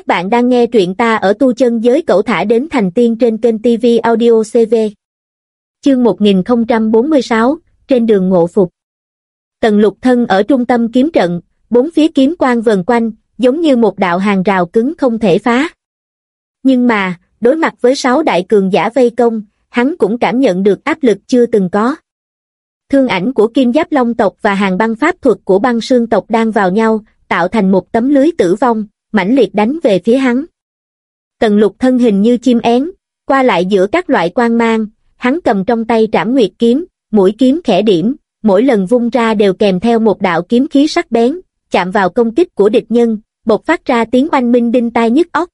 Các bạn đang nghe truyện ta ở tu chân giới cẩu thả đến thành tiên trên kênh TV Audio CV. Chương 1046, trên đường ngộ phục. Tần lục thân ở trung tâm kiếm trận, bốn phía kiếm quang vần quanh, giống như một đạo hàng rào cứng không thể phá. Nhưng mà, đối mặt với sáu đại cường giả vây công, hắn cũng cảm nhận được áp lực chưa từng có. Thương ảnh của kim giáp long tộc và hàng băng pháp thuật của băng sương tộc đang vào nhau, tạo thành một tấm lưới tử vong, mãnh liệt đánh về phía hắn. Tần lục thân hình như chim én, qua lại giữa các loại quang mang, hắn cầm trong tay trảm nguyệt kiếm, mũi kiếm khẽ điểm, mỗi lần vung ra đều kèm theo một đạo kiếm khí sắc bén, chạm vào công kích của địch nhân, bộc phát ra tiếng oanh minh đinh tai nhức óc.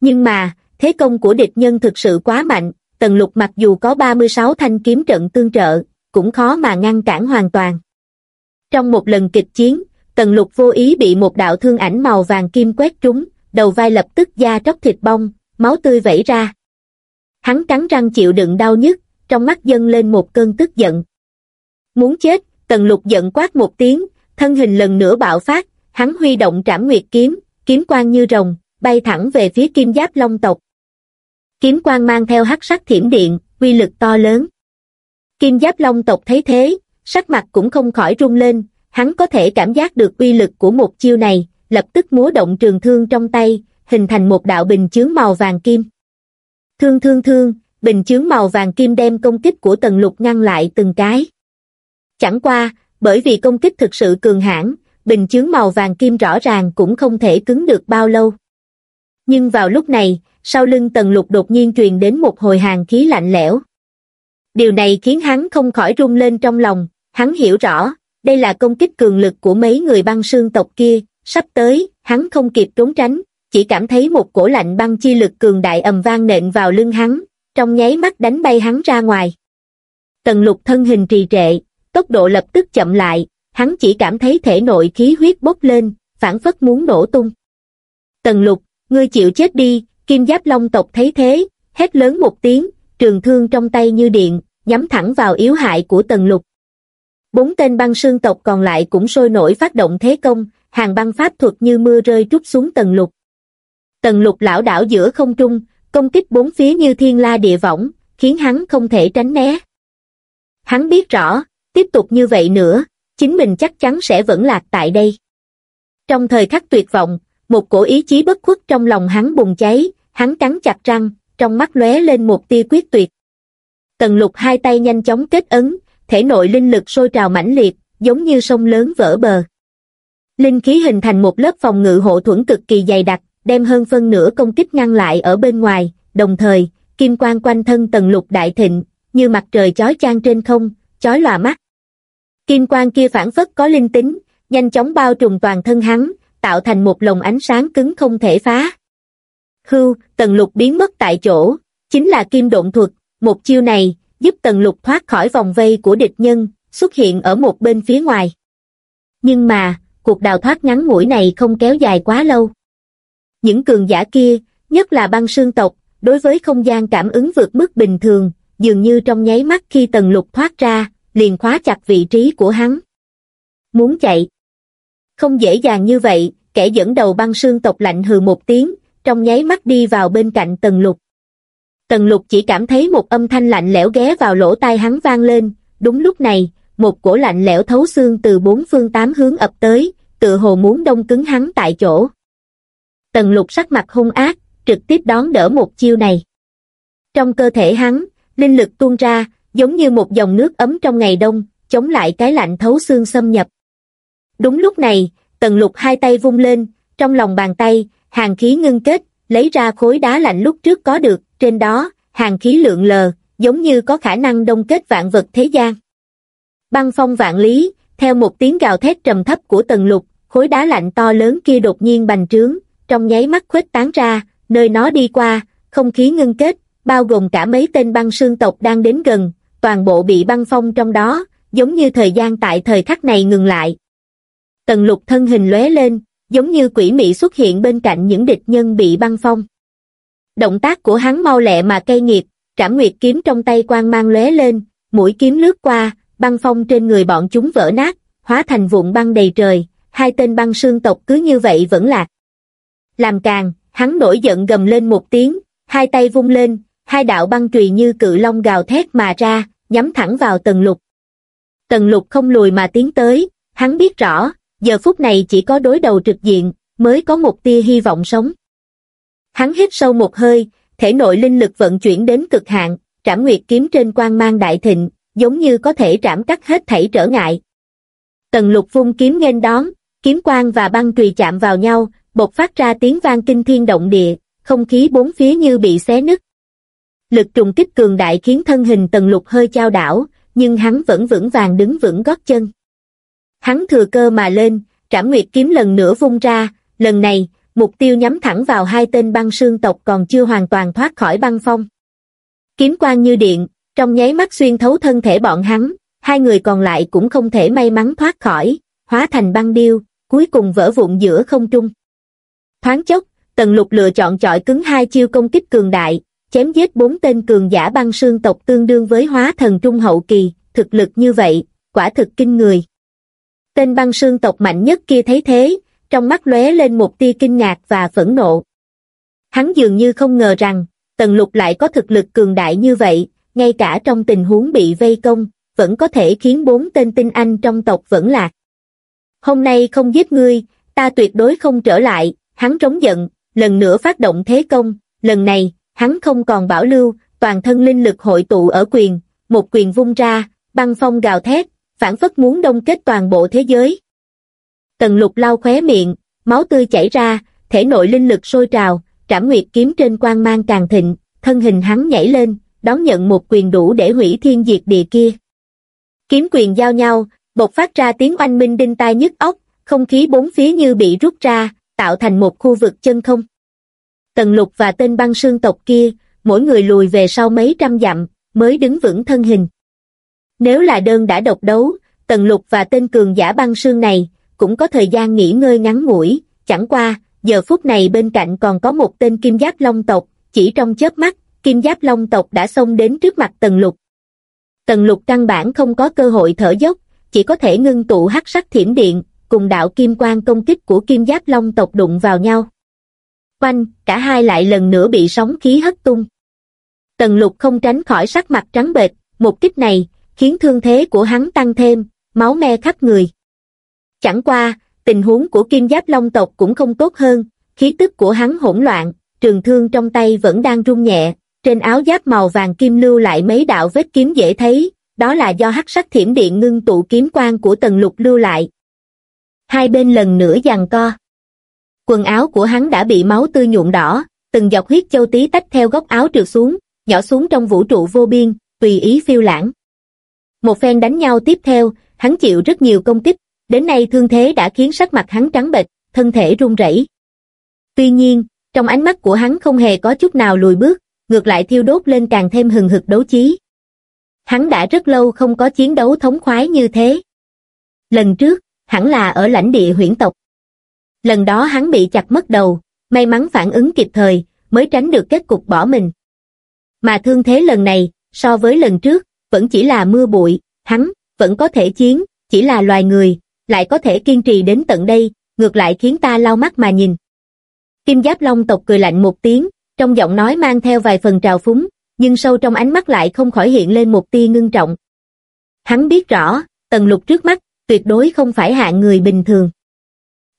Nhưng mà, thế công của địch nhân thực sự quá mạnh, tần lục mặc dù có 36 thanh kiếm trận tương trợ, cũng khó mà ngăn cản hoàn toàn. Trong một lần kịch chiến, tần lục vô ý bị một đạo thương ảnh màu vàng kim quét trúng, đầu vai lập tức da tróc thịt bong, máu tươi vẩy ra. Hắn cắn răng chịu đựng đau nhức, trong mắt dâng lên một cơn tức giận. Muốn chết, tần lục giận quát một tiếng, thân hình lần nữa bạo phát, hắn huy động trảm nguyệt kiếm, kiếm quang như rồng, bay thẳng về phía kim giáp long tộc. Kiếm quang mang theo hắc sắc thiểm điện, uy lực to lớn. Kim giáp long tộc thấy thế, sắc mặt cũng không khỏi rung lên, hắn có thể cảm giác được uy lực của một chiêu này, lập tức múa động trường thương trong tay, hình thành một đạo bình chướng màu vàng kim. Thương thương thương, bình chướng màu vàng kim đem công kích của tần lục ngăn lại từng cái. Chẳng qua, bởi vì công kích thực sự cường hãn, bình chướng màu vàng kim rõ ràng cũng không thể cứng được bao lâu. Nhưng vào lúc này, sau lưng tần lục đột nhiên truyền đến một hồi hàng khí lạnh lẽo. Điều này khiến hắn không khỏi rung lên trong lòng, hắn hiểu rõ, đây là công kích cường lực của mấy người băng sương tộc kia, sắp tới, hắn không kịp trốn tránh, chỉ cảm thấy một cổ lạnh băng chi lực cường đại ầm vang nện vào lưng hắn, trong nháy mắt đánh bay hắn ra ngoài. Tần lục thân hình trì trệ, tốc độ lập tức chậm lại, hắn chỉ cảm thấy thể nội khí huyết bốc lên, phản phất muốn nổ tung. Tần lục, ngươi chịu chết đi, kim giáp long tộc thấy thế, hét lớn một tiếng, trường thương trong tay như điện, nhắm thẳng vào yếu hại của tần lục. Bốn tên băng sương tộc còn lại cũng sôi nổi phát động thế công, hàng băng pháp thuật như mưa rơi trút xuống tầng lục. Tầng lục lão đảo giữa không trung, công kích bốn phía như thiên la địa võng, khiến hắn không thể tránh né. Hắn biết rõ, tiếp tục như vậy nữa, chính mình chắc chắn sẽ vẫn lạc tại đây. Trong thời khắc tuyệt vọng, một cổ ý chí bất khuất trong lòng hắn bùng cháy, hắn cắn chặt răng, trong mắt lóe lên một tia quyết tuyệt. Tần lục hai tay nhanh chóng kết ấn, thể nội linh lực sôi trào mãnh liệt, giống như sông lớn vỡ bờ. Linh khí hình thành một lớp phòng ngự hộ thuẫn cực kỳ dày đặc, đem hơn phân nửa công kích ngăn lại ở bên ngoài, đồng thời, kim quang quanh thân tần lục đại thịnh, như mặt trời chói chang trên không, chói lòa mắt. Kim quang kia phản phất có linh tính, nhanh chóng bao trùm toàn thân hắn, tạo thành một lồng ánh sáng cứng không thể phá. Hưu, tần lục biến mất tại chỗ, chính là kim độn thuật, một chiêu này, giúp tần lục thoát khỏi vòng vây của địch nhân, xuất hiện ở một bên phía ngoài. Nhưng mà, cuộc đào thoát ngắn ngủi này không kéo dài quá lâu. Những cường giả kia, nhất là băng sương tộc, đối với không gian cảm ứng vượt mức bình thường, dường như trong nháy mắt khi tần lục thoát ra, liền khóa chặt vị trí của hắn. Muốn chạy. Không dễ dàng như vậy, kẻ dẫn đầu băng sương tộc lạnh hừ một tiếng, trong nháy mắt đi vào bên cạnh tần lục. Tần lục chỉ cảm thấy một âm thanh lạnh lẽo ghé vào lỗ tai hắn vang lên, đúng lúc này, một cổ lạnh lẽo thấu xương từ bốn phương tám hướng ập tới, tựa hồ muốn đông cứng hắn tại chỗ. Tần lục sắc mặt hung ác, trực tiếp đón đỡ một chiêu này. Trong cơ thể hắn, linh lực tuôn ra, giống như một dòng nước ấm trong ngày đông, chống lại cái lạnh thấu xương xâm nhập. Đúng lúc này, tần lục hai tay vung lên, trong lòng bàn tay, hàng khí ngưng kết, lấy ra khối đá lạnh lúc trước có được, trên đó, hàng khí lượng lờ, giống như có khả năng đông kết vạn vật thế gian. Băng phong vạn lý, theo một tiếng gào thét trầm thấp của tần lục, khối đá lạnh to lớn kia đột nhiên bành trướng, trong nháy mắt khuếch tán ra, nơi nó đi qua, không khí ngưng kết, bao gồm cả mấy tên băng sương tộc đang đến gần, toàn bộ bị băng phong trong đó, giống như thời gian tại thời khắc này ngừng lại. Tần lục thân hình lóe lên, giống như quỷ mị xuất hiện bên cạnh những địch nhân bị băng phong. Động tác của hắn mau lẹ mà cay nghiệt, trảm nguyệt kiếm trong tay quang mang lóe lên, mũi kiếm lướt qua, băng phong trên người bọn chúng vỡ nát, hóa thành vụn băng đầy trời, hai tên băng sương tộc cứ như vậy vẫn lạc. làm càng, hắn nổi giận gầm lên một tiếng, hai tay vung lên, hai đạo băng trùy như cự long gào thét mà ra, nhắm thẳng vào tần lục. Tần lục không lùi mà tiến tới, hắn biết rõ, giờ phút này chỉ có đối đầu trực diện, mới có một tia hy vọng sống. Hắn hít sâu một hơi, thể nội linh lực vận chuyển đến cực hạn, trảm nguyệt kiếm trên quang mang đại thịnh, giống như có thể trảm cắt hết thảy trở ngại. Tần lục vung kiếm nghênh đón, kiếm quang và băng trùy chạm vào nhau, bộc phát ra tiếng vang kinh thiên động địa, không khí bốn phía như bị xé nứt. Lực trùng kích cường đại khiến thân hình tần lục hơi trao đảo, nhưng hắn vẫn vững vàng đứng vững gót chân. Hắn thừa cơ mà lên, trảm nguyệt kiếm lần nữa vung ra, lần này, mục tiêu nhắm thẳng vào hai tên băng sương tộc còn chưa hoàn toàn thoát khỏi băng phong. Kiếm quang như điện, trong nháy mắt xuyên thấu thân thể bọn hắn, hai người còn lại cũng không thể may mắn thoát khỏi, hóa thành băng điêu, cuối cùng vỡ vụn giữa không trung. Thoáng chốc, Tần Lục lựa chọn chọi cứng hai chiêu công kích cường đại, chém giết bốn tên cường giả băng sương tộc tương đương với hóa thần trung hậu kỳ, thực lực như vậy, quả thực kinh người. Tên băng sương tộc mạnh nhất kia thấy thế, trong mắt lóe lên một tia kinh ngạc và phẫn nộ. Hắn dường như không ngờ rằng, Tần Lục lại có thực lực cường đại như vậy, ngay cả trong tình huống bị vây công, vẫn có thể khiến bốn tên tinh anh trong tộc vẫn lạc. Hôm nay không giết ngươi, ta tuyệt đối không trở lại, hắn trống giận, lần nữa phát động thế công, lần này, hắn không còn bảo lưu, toàn thân linh lực hội tụ ở quyền, một quyền vung ra, băng phong gào thét, phản phất muốn đông kết toàn bộ thế giới. Tần lục lau khóe miệng, máu tươi chảy ra, thể nội linh lực sôi trào, trảm nguyệt kiếm trên quang mang càng thịnh, thân hình hắn nhảy lên, đón nhận một quyền đủ để hủy thiên diệt địa kia. Kiếm quyền giao nhau, bộc phát ra tiếng oanh minh đinh tai nhức óc, không khí bốn phía như bị rút ra, tạo thành một khu vực chân không. Tần lục và tên băng sương tộc kia, mỗi người lùi về sau mấy trăm dặm, mới đứng vững thân hình. Nếu là đơn đã độc đấu, tần lục và tên cường giả băng sương này, cũng có thời gian nghỉ ngơi ngắn ngủi, chẳng qua, giờ phút này bên cạnh còn có một tên kim giáp long tộc, chỉ trong chớp mắt, kim giáp long tộc đã xông đến trước mặt tần lục. Tần lục căn bản không có cơ hội thở dốc, chỉ có thể ngưng tụ hắc sắc thiểm điện, cùng đạo kim quang công kích của kim giáp long tộc đụng vào nhau. Quanh, cả hai lại lần nữa bị sóng khí hất tung. Tần lục không tránh khỏi sắc mặt trắng bệch, một kích này, khiến thương thế của hắn tăng thêm, máu me khắp người. Chẳng qua, tình huống của kim giáp long tộc cũng không tốt hơn, khí tức của hắn hỗn loạn, trường thương trong tay vẫn đang rung nhẹ, trên áo giáp màu vàng kim lưu lại mấy đạo vết kiếm dễ thấy, đó là do hắc sắc thiểm điện ngưng tụ kiếm quang của tần lục lưu lại. Hai bên lần nữa giằng co. Quần áo của hắn đã bị máu tươi nhuộm đỏ, từng dọc huyết châu tí tách theo góc áo trượt xuống, nhỏ xuống trong vũ trụ vô biên, tùy ý phiêu lãng. Một phen đánh nhau tiếp theo, hắn chịu rất nhiều công kích, đến nay thương thế đã khiến sắc mặt hắn trắng bệch, thân thể run rẩy. Tuy nhiên, trong ánh mắt của hắn không hề có chút nào lùi bước, ngược lại thiêu đốt lên càng thêm hừng hực đấu chí. Hắn đã rất lâu không có chiến đấu thống khoái như thế. Lần trước, hẳn là ở lãnh địa huyễn tộc. Lần đó hắn bị chặt mất đầu, may mắn phản ứng kịp thời, mới tránh được kết cục bỏ mình. Mà thương thế lần này, so với lần trước, vẫn chỉ là mưa bụi, hắn, vẫn có thể chiến, chỉ là loài người, lại có thể kiên trì đến tận đây, ngược lại khiến ta lau mắt mà nhìn. Kim Giáp Long tộc cười lạnh một tiếng, trong giọng nói mang theo vài phần trào phúng, nhưng sâu trong ánh mắt lại không khỏi hiện lên một tia ngưng trọng. Hắn biết rõ, tần lục trước mắt, tuyệt đối không phải hạng người bình thường.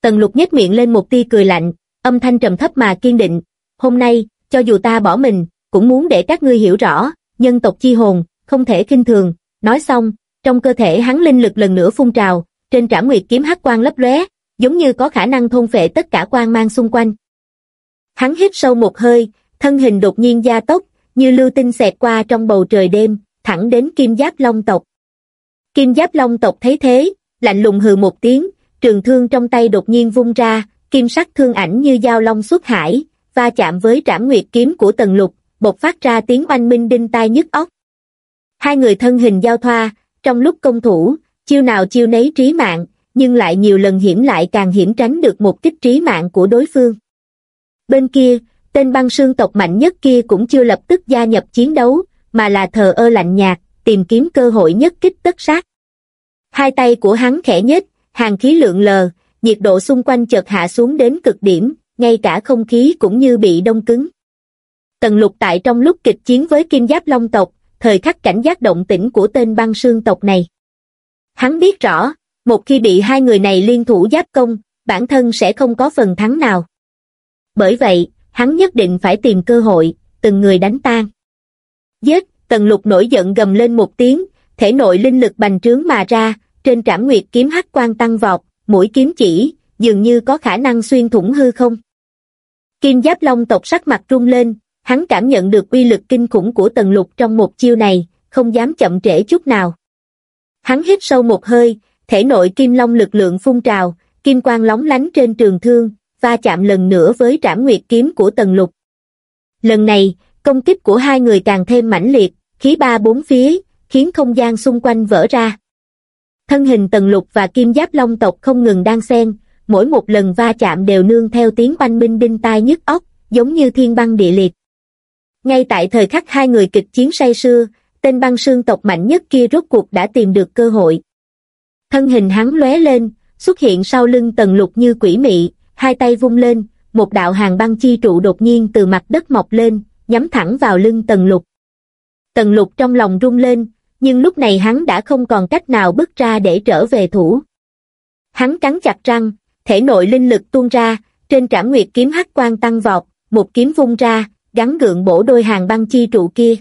Tần lục nhếch miệng lên một tia cười lạnh, âm thanh trầm thấp mà kiên định, hôm nay, cho dù ta bỏ mình, cũng muốn để các ngươi hiểu rõ, nhân tộc chi hồn, không thể kinh thường, nói xong, trong cơ thể hắn linh lực lần nữa phun trào, trên trảm nguyệt kiếm hắc quang lấp lóe, giống như có khả năng thôn phệ tất cả quang mang xung quanh. Hắn hít sâu một hơi, thân hình đột nhiên gia tốc, như lưu tinh xẹt qua trong bầu trời đêm, thẳng đến kim giáp long tộc. Kim giáp long tộc thấy thế, lạnh lùng hừ một tiếng, trường thương trong tay đột nhiên vung ra, kim sắc thương ảnh như dao long xuất hải, va chạm với trảm nguyệt kiếm của tần lục, bộc phát ra tiếng oanh minh đinh tai nhức óc. Hai người thân hình giao thoa, trong lúc công thủ, chiêu nào chiêu nấy trí mạng, nhưng lại nhiều lần hiểm lại càng hiểm tránh được một kích trí mạng của đối phương. Bên kia, tên băng sương tộc mạnh nhất kia cũng chưa lập tức gia nhập chiến đấu, mà là thờ ơ lạnh nhạt, tìm kiếm cơ hội nhất kích tất sát. Hai tay của hắn khẽ nhếch, hàng khí lượng lờ, nhiệt độ xung quanh chợt hạ xuống đến cực điểm, ngay cả không khí cũng như bị đông cứng. Tần lục tại trong lúc kịch chiến với kim giáp long tộc, thời khắc cảnh giác động tĩnh của tên băng sương tộc này. Hắn biết rõ, một khi bị hai người này liên thủ giáp công, bản thân sẽ không có phần thắng nào. Bởi vậy, hắn nhất định phải tìm cơ hội, từng người đánh tan. Giết, tần lục nổi giận gầm lên một tiếng, thể nội linh lực bành trướng mà ra, trên trảm nguyệt kiếm hắc quang tăng vọt, mũi kiếm chỉ, dường như có khả năng xuyên thủng hư không. Kim giáp long tộc sắc mặt rung lên, hắn cảm nhận được uy lực kinh khủng của tần lục trong một chiêu này, không dám chậm trễ chút nào. Hắn hít sâu một hơi, thể nội kim long lực lượng phun trào, kim quang lóng lánh trên trường thương, va chạm lần nữa với trảm nguyệt kiếm của tần lục. Lần này, công kích của hai người càng thêm mãnh liệt, khí ba bốn phía, khiến không gian xung quanh vỡ ra. Thân hình tần lục và kim giáp long tộc không ngừng đan xen, mỗi một lần va chạm đều nương theo tiếng oanh minh đinh tai nhức óc, giống như thiên băng địa liệt. Ngay tại thời khắc hai người kịch chiến say sưa, tên băng sương tộc mạnh nhất kia rốt cuộc đã tìm được cơ hội. Thân hình hắn lóe lên, xuất hiện sau lưng tần lục như quỷ mị, hai tay vung lên, một đạo hàng băng chi trụ đột nhiên từ mặt đất mọc lên, nhắm thẳng vào lưng tần lục. Tần lục trong lòng rung lên, nhưng lúc này hắn đã không còn cách nào bước ra để trở về thủ. Hắn cắn chặt răng, thể nội linh lực tuôn ra, trên trảm nguyệt kiếm hắc quang tăng vọt, một kiếm vung ra, gắn gượng bổ đôi hàng băng chi trụ kia.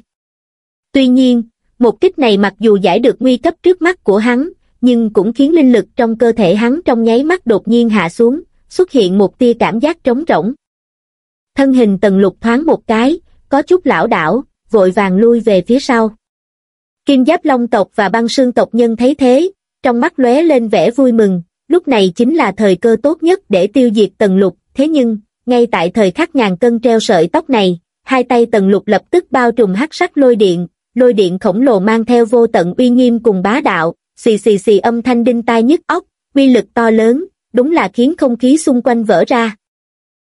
Tuy nhiên, một kích này mặc dù giải được nguy cấp trước mắt của hắn, nhưng cũng khiến linh lực trong cơ thể hắn trong nháy mắt đột nhiên hạ xuống, xuất hiện một tia cảm giác trống rỗng. Thân hình tần lục thoáng một cái, có chút lão đảo, vội vàng lui về phía sau. Kim giáp long tộc và băng sương tộc nhân thấy thế, trong mắt lóe lên vẻ vui mừng, lúc này chính là thời cơ tốt nhất để tiêu diệt tần lục, thế nhưng, ngay tại thời khắc ngàn cân treo sợi tóc này, hai tay tần lục lập tức bao trùm hắc sắc lôi điện, lôi điện khổng lồ mang theo vô tận uy nghiêm cùng bá đạo, xì xì xì âm thanh đinh tai nhức óc, uy lực to lớn, đúng là khiến không khí xung quanh vỡ ra.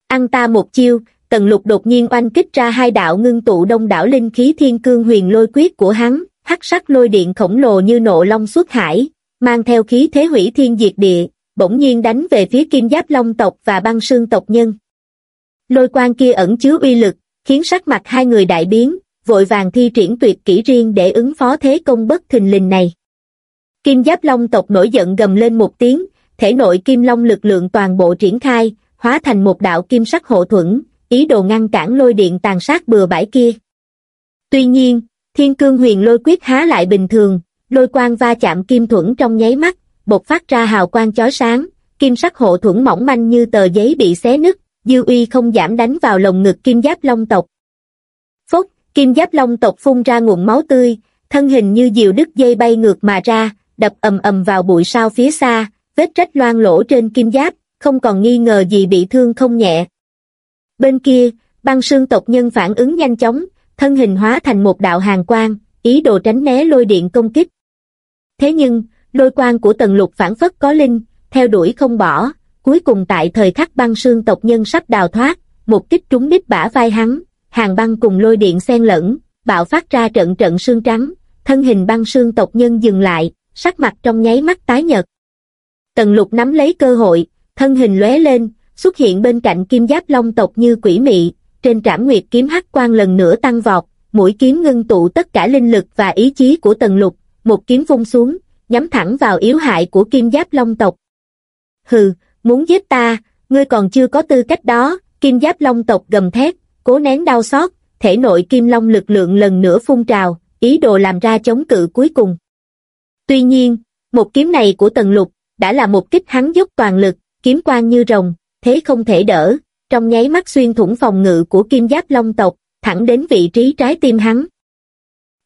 Ăn ta một chiêu, tần lục đột nhiên oanh kích ra hai đạo ngưng tụ đông đảo linh khí thiên cương huyền lôi quyết của hắn, hắc sắc lôi điện khổng lồ như nộ long xuất hải, mang theo khí thế hủy thiên diệt địa, bỗng nhiên đánh về phía kim giáp long tộc và băng sương tộc nhân. Lôi quang kia ẩn chứa uy lực, khiến sắc mặt hai người đại biến, vội vàng thi triển tuyệt kỹ riêng để ứng phó thế công bất thình lình này. Kim giáp long tộc nổi giận gầm lên một tiếng, thể nội kim long lực lượng toàn bộ triển khai, hóa thành một đạo kim sắc hộ thuẫn, ý đồ ngăn cản lôi điện tàn sát bừa bãi kia. Tuy nhiên, thiên cương huyền lôi quyết há lại bình thường, lôi quang va chạm kim thuẫn trong nháy mắt, bộc phát ra hào quang chói sáng, kim sắc hộ thuẫn mỏng manh như tờ giấy bị xé nứt, dư uy không giảm đánh vào lồng ngực kim giáp long tộc. Phốc, kim giáp long tộc phun ra nguồn máu tươi, thân hình như diều đứt dây bay ngược mà ra, đập ầm ầm vào bụi sao phía xa, vết rách loang lỗ trên kim giáp, không còn nghi ngờ gì bị thương không nhẹ. Bên kia, băng sương tộc nhân phản ứng nhanh chóng, thân hình hóa thành một đạo hàng quang, ý đồ tránh né lôi điện công kích. Thế nhưng, lôi quang của tần lục phản phất có linh, theo đuổi không bỏ, cuối cùng tại thời khắc băng sương tộc nhân sắp đào thoát, một kích trúng đích bả vai hắn, hàng băng cùng lôi điện xen lẫn, bạo phát ra trận trận sương trắng, thân hình băng sương tộc nhân dừng lại, sắc mặt trong nháy mắt tái nhợt. Tần lục nắm lấy cơ hội, thân hình lóe lên, xuất hiện bên cạnh kim giáp long tộc như quỷ mị, trên trảm nguyệt kiếm hắc quang lần nữa tăng vọt, mũi kiếm ngưng tụ tất cả linh lực và ý chí của tần lục, một kiếm vung xuống, nhắm thẳng vào yếu hại của kim giáp long tộc. Hừ, muốn giết ta, ngươi còn chưa có tư cách đó, kim giáp long tộc gầm thét, cố nén đau xót, thể nội kim long lực lượng lần nữa phun trào, ý đồ làm ra chống cự cuối cùng. Tuy nhiên, một kiếm này của tần lục, đã là một kích hắn dốc toàn lực, kiếm quang như rồng, thế không thể đỡ, trong nháy mắt xuyên thủng phòng ngự của kim giáp long tộc, thẳng đến vị trí trái tim hắn.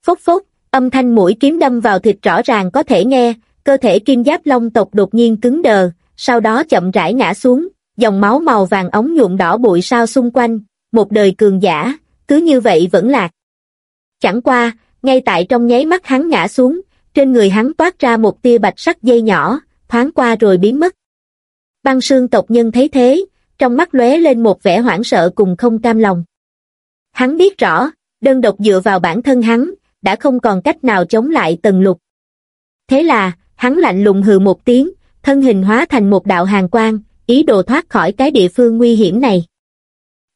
Phốc phốc, âm thanh mũi kiếm đâm vào thịt rõ ràng có thể nghe, cơ thể kim giáp long tộc đột nhiên cứng đờ, sau đó chậm rãi ngã xuống, dòng máu màu vàng ống nhuộm đỏ bụi sao xung quanh, một đời cường giả, cứ như vậy vẫn lạc. Chẳng qua, ngay tại trong nháy mắt hắn ngã xuống, trên người hắn toát ra một tia bạch sắc dây nhỏ, thoáng qua rồi biến mất. Băng sương tộc nhân thấy thế, trong mắt lóe lên một vẻ hoảng sợ cùng không cam lòng. Hắn biết rõ, đơn độc dựa vào bản thân hắn, đã không còn cách nào chống lại tần lục. Thế là, hắn lạnh lùng hừ một tiếng, thân hình hóa thành một đạo hàng quang, ý đồ thoát khỏi cái địa phương nguy hiểm này.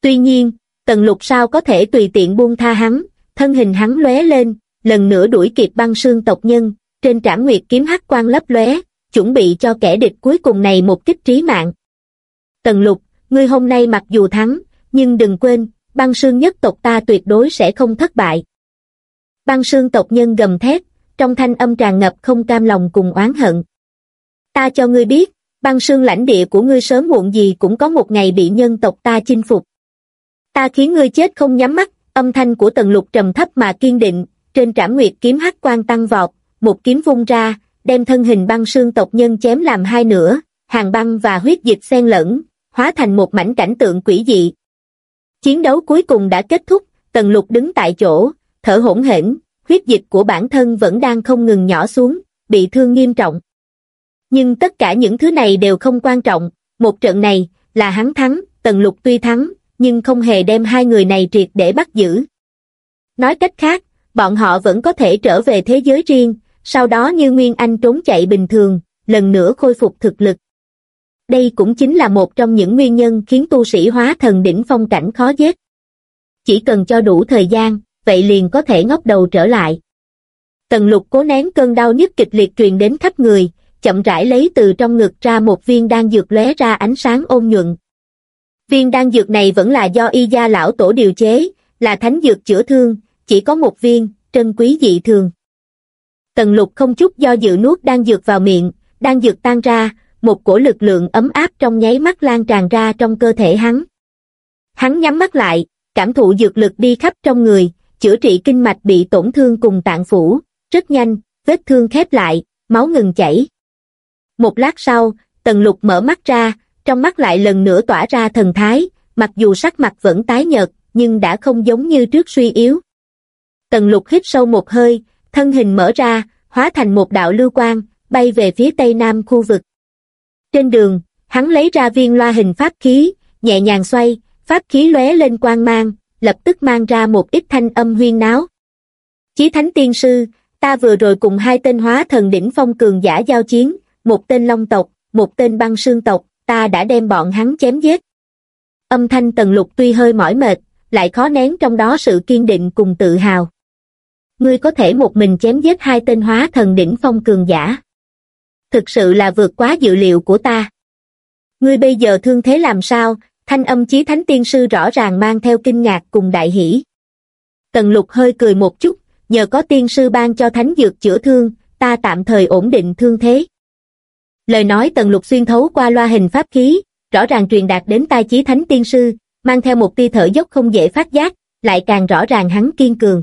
Tuy nhiên, tần lục sao có thể tùy tiện buông tha hắn, thân hình hắn lóe lên, lần nữa đuổi kịp băng sương tộc nhân, trên trảm nguyệt kiếm hắc quang lấp lóe, chuẩn bị cho kẻ địch cuối cùng này một kích trí mạng. Tần lục, ngươi hôm nay mặc dù thắng, nhưng đừng quên, băng sương nhất tộc ta tuyệt đối sẽ không thất bại. Băng sương tộc nhân gầm thét, trong thanh âm tràn ngập không cam lòng cùng oán hận. Ta cho ngươi biết, băng sương lãnh địa của ngươi sớm muộn gì cũng có một ngày bị nhân tộc ta chinh phục. Ta khiến ngươi chết không nhắm mắt, âm thanh của tần lục trầm thấp mà kiên định, trên trảm nguyệt kiếm hắc quan tăng vọt, một kiếm vung ra, đem thân hình băng sương tộc nhân chém làm hai nửa, hàng băng và huyết dịch xen lẫn, hóa thành một mảnh cảnh tượng quỷ dị. Chiến đấu cuối cùng đã kết thúc, tần lục đứng tại chỗ, thở hỗn hển, huyết dịch của bản thân vẫn đang không ngừng nhỏ xuống, bị thương nghiêm trọng. Nhưng tất cả những thứ này đều không quan trọng, một trận này, là hắn thắng, tần lục tuy thắng, nhưng không hề đem hai người này triệt để bắt giữ. Nói cách khác, bọn họ vẫn có thể trở về thế giới riêng, sau đó như Nguyên Anh trốn chạy bình thường, lần nữa khôi phục thực lực. Đây cũng chính là một trong những nguyên nhân khiến tu sĩ hóa thần đỉnh phong cảnh khó giết. Chỉ cần cho đủ thời gian, vậy liền có thể ngóc đầu trở lại. Tần lục cố nén cơn đau nhức kịch liệt truyền đến khắp người, chậm rãi lấy từ trong ngực ra một viên đan dược lóe ra ánh sáng ôn nhuận. Viên đan dược này vẫn là do y gia lão tổ điều chế, là thánh dược chữa thương, chỉ có một viên, trân quý dị thường. Tần lục không chút do dự nuốt đan dược vào miệng, đan dược tan ra, một cổ lực lượng ấm áp trong nháy mắt lan tràn ra trong cơ thể hắn. Hắn nhắm mắt lại, cảm thụ dược lực đi khắp trong người, chữa trị kinh mạch bị tổn thương cùng tạng phủ, rất nhanh, vết thương khép lại, máu ngừng chảy. Một lát sau, tần lục mở mắt ra, trong mắt lại lần nữa tỏa ra thần thái, mặc dù sắc mặt vẫn tái nhợt, nhưng đã không giống như trước suy yếu. Tần lục hít sâu một hơi, thân hình mở ra, hóa thành một đạo lưu quang, bay về phía tây nam khu vực. Trên đường, hắn lấy ra viên loa hình pháp khí, nhẹ nhàng xoay, pháp khí lóe lên quang mang, lập tức mang ra một ít thanh âm huyên náo. Chí Thánh Tiên Sư, ta vừa rồi cùng hai tên hóa thần đỉnh phong cường giả giao chiến, một tên long tộc, một tên băng sương tộc, ta đã đem bọn hắn chém giết. Âm thanh tần lục tuy hơi mỏi mệt, lại khó nén trong đó sự kiên định cùng tự hào. Ngươi có thể một mình chém giết hai tên hóa thần đỉnh phong cường giả. Thực sự là vượt quá dự liệu của ta. Ngươi bây giờ thương thế làm sao, thanh âm chí thánh tiên sư rõ ràng mang theo kinh ngạc cùng đại hỷ. Tần lục hơi cười một chút, nhờ có tiên sư ban cho thánh dược chữa thương, ta tạm thời ổn định thương thế. Lời nói tần lục xuyên thấu qua loa hình pháp khí, rõ ràng truyền đạt đến tai chí thánh tiên sư, mang theo một tia thở dốc không dễ phát giác, lại càng rõ ràng hắn kiên cường.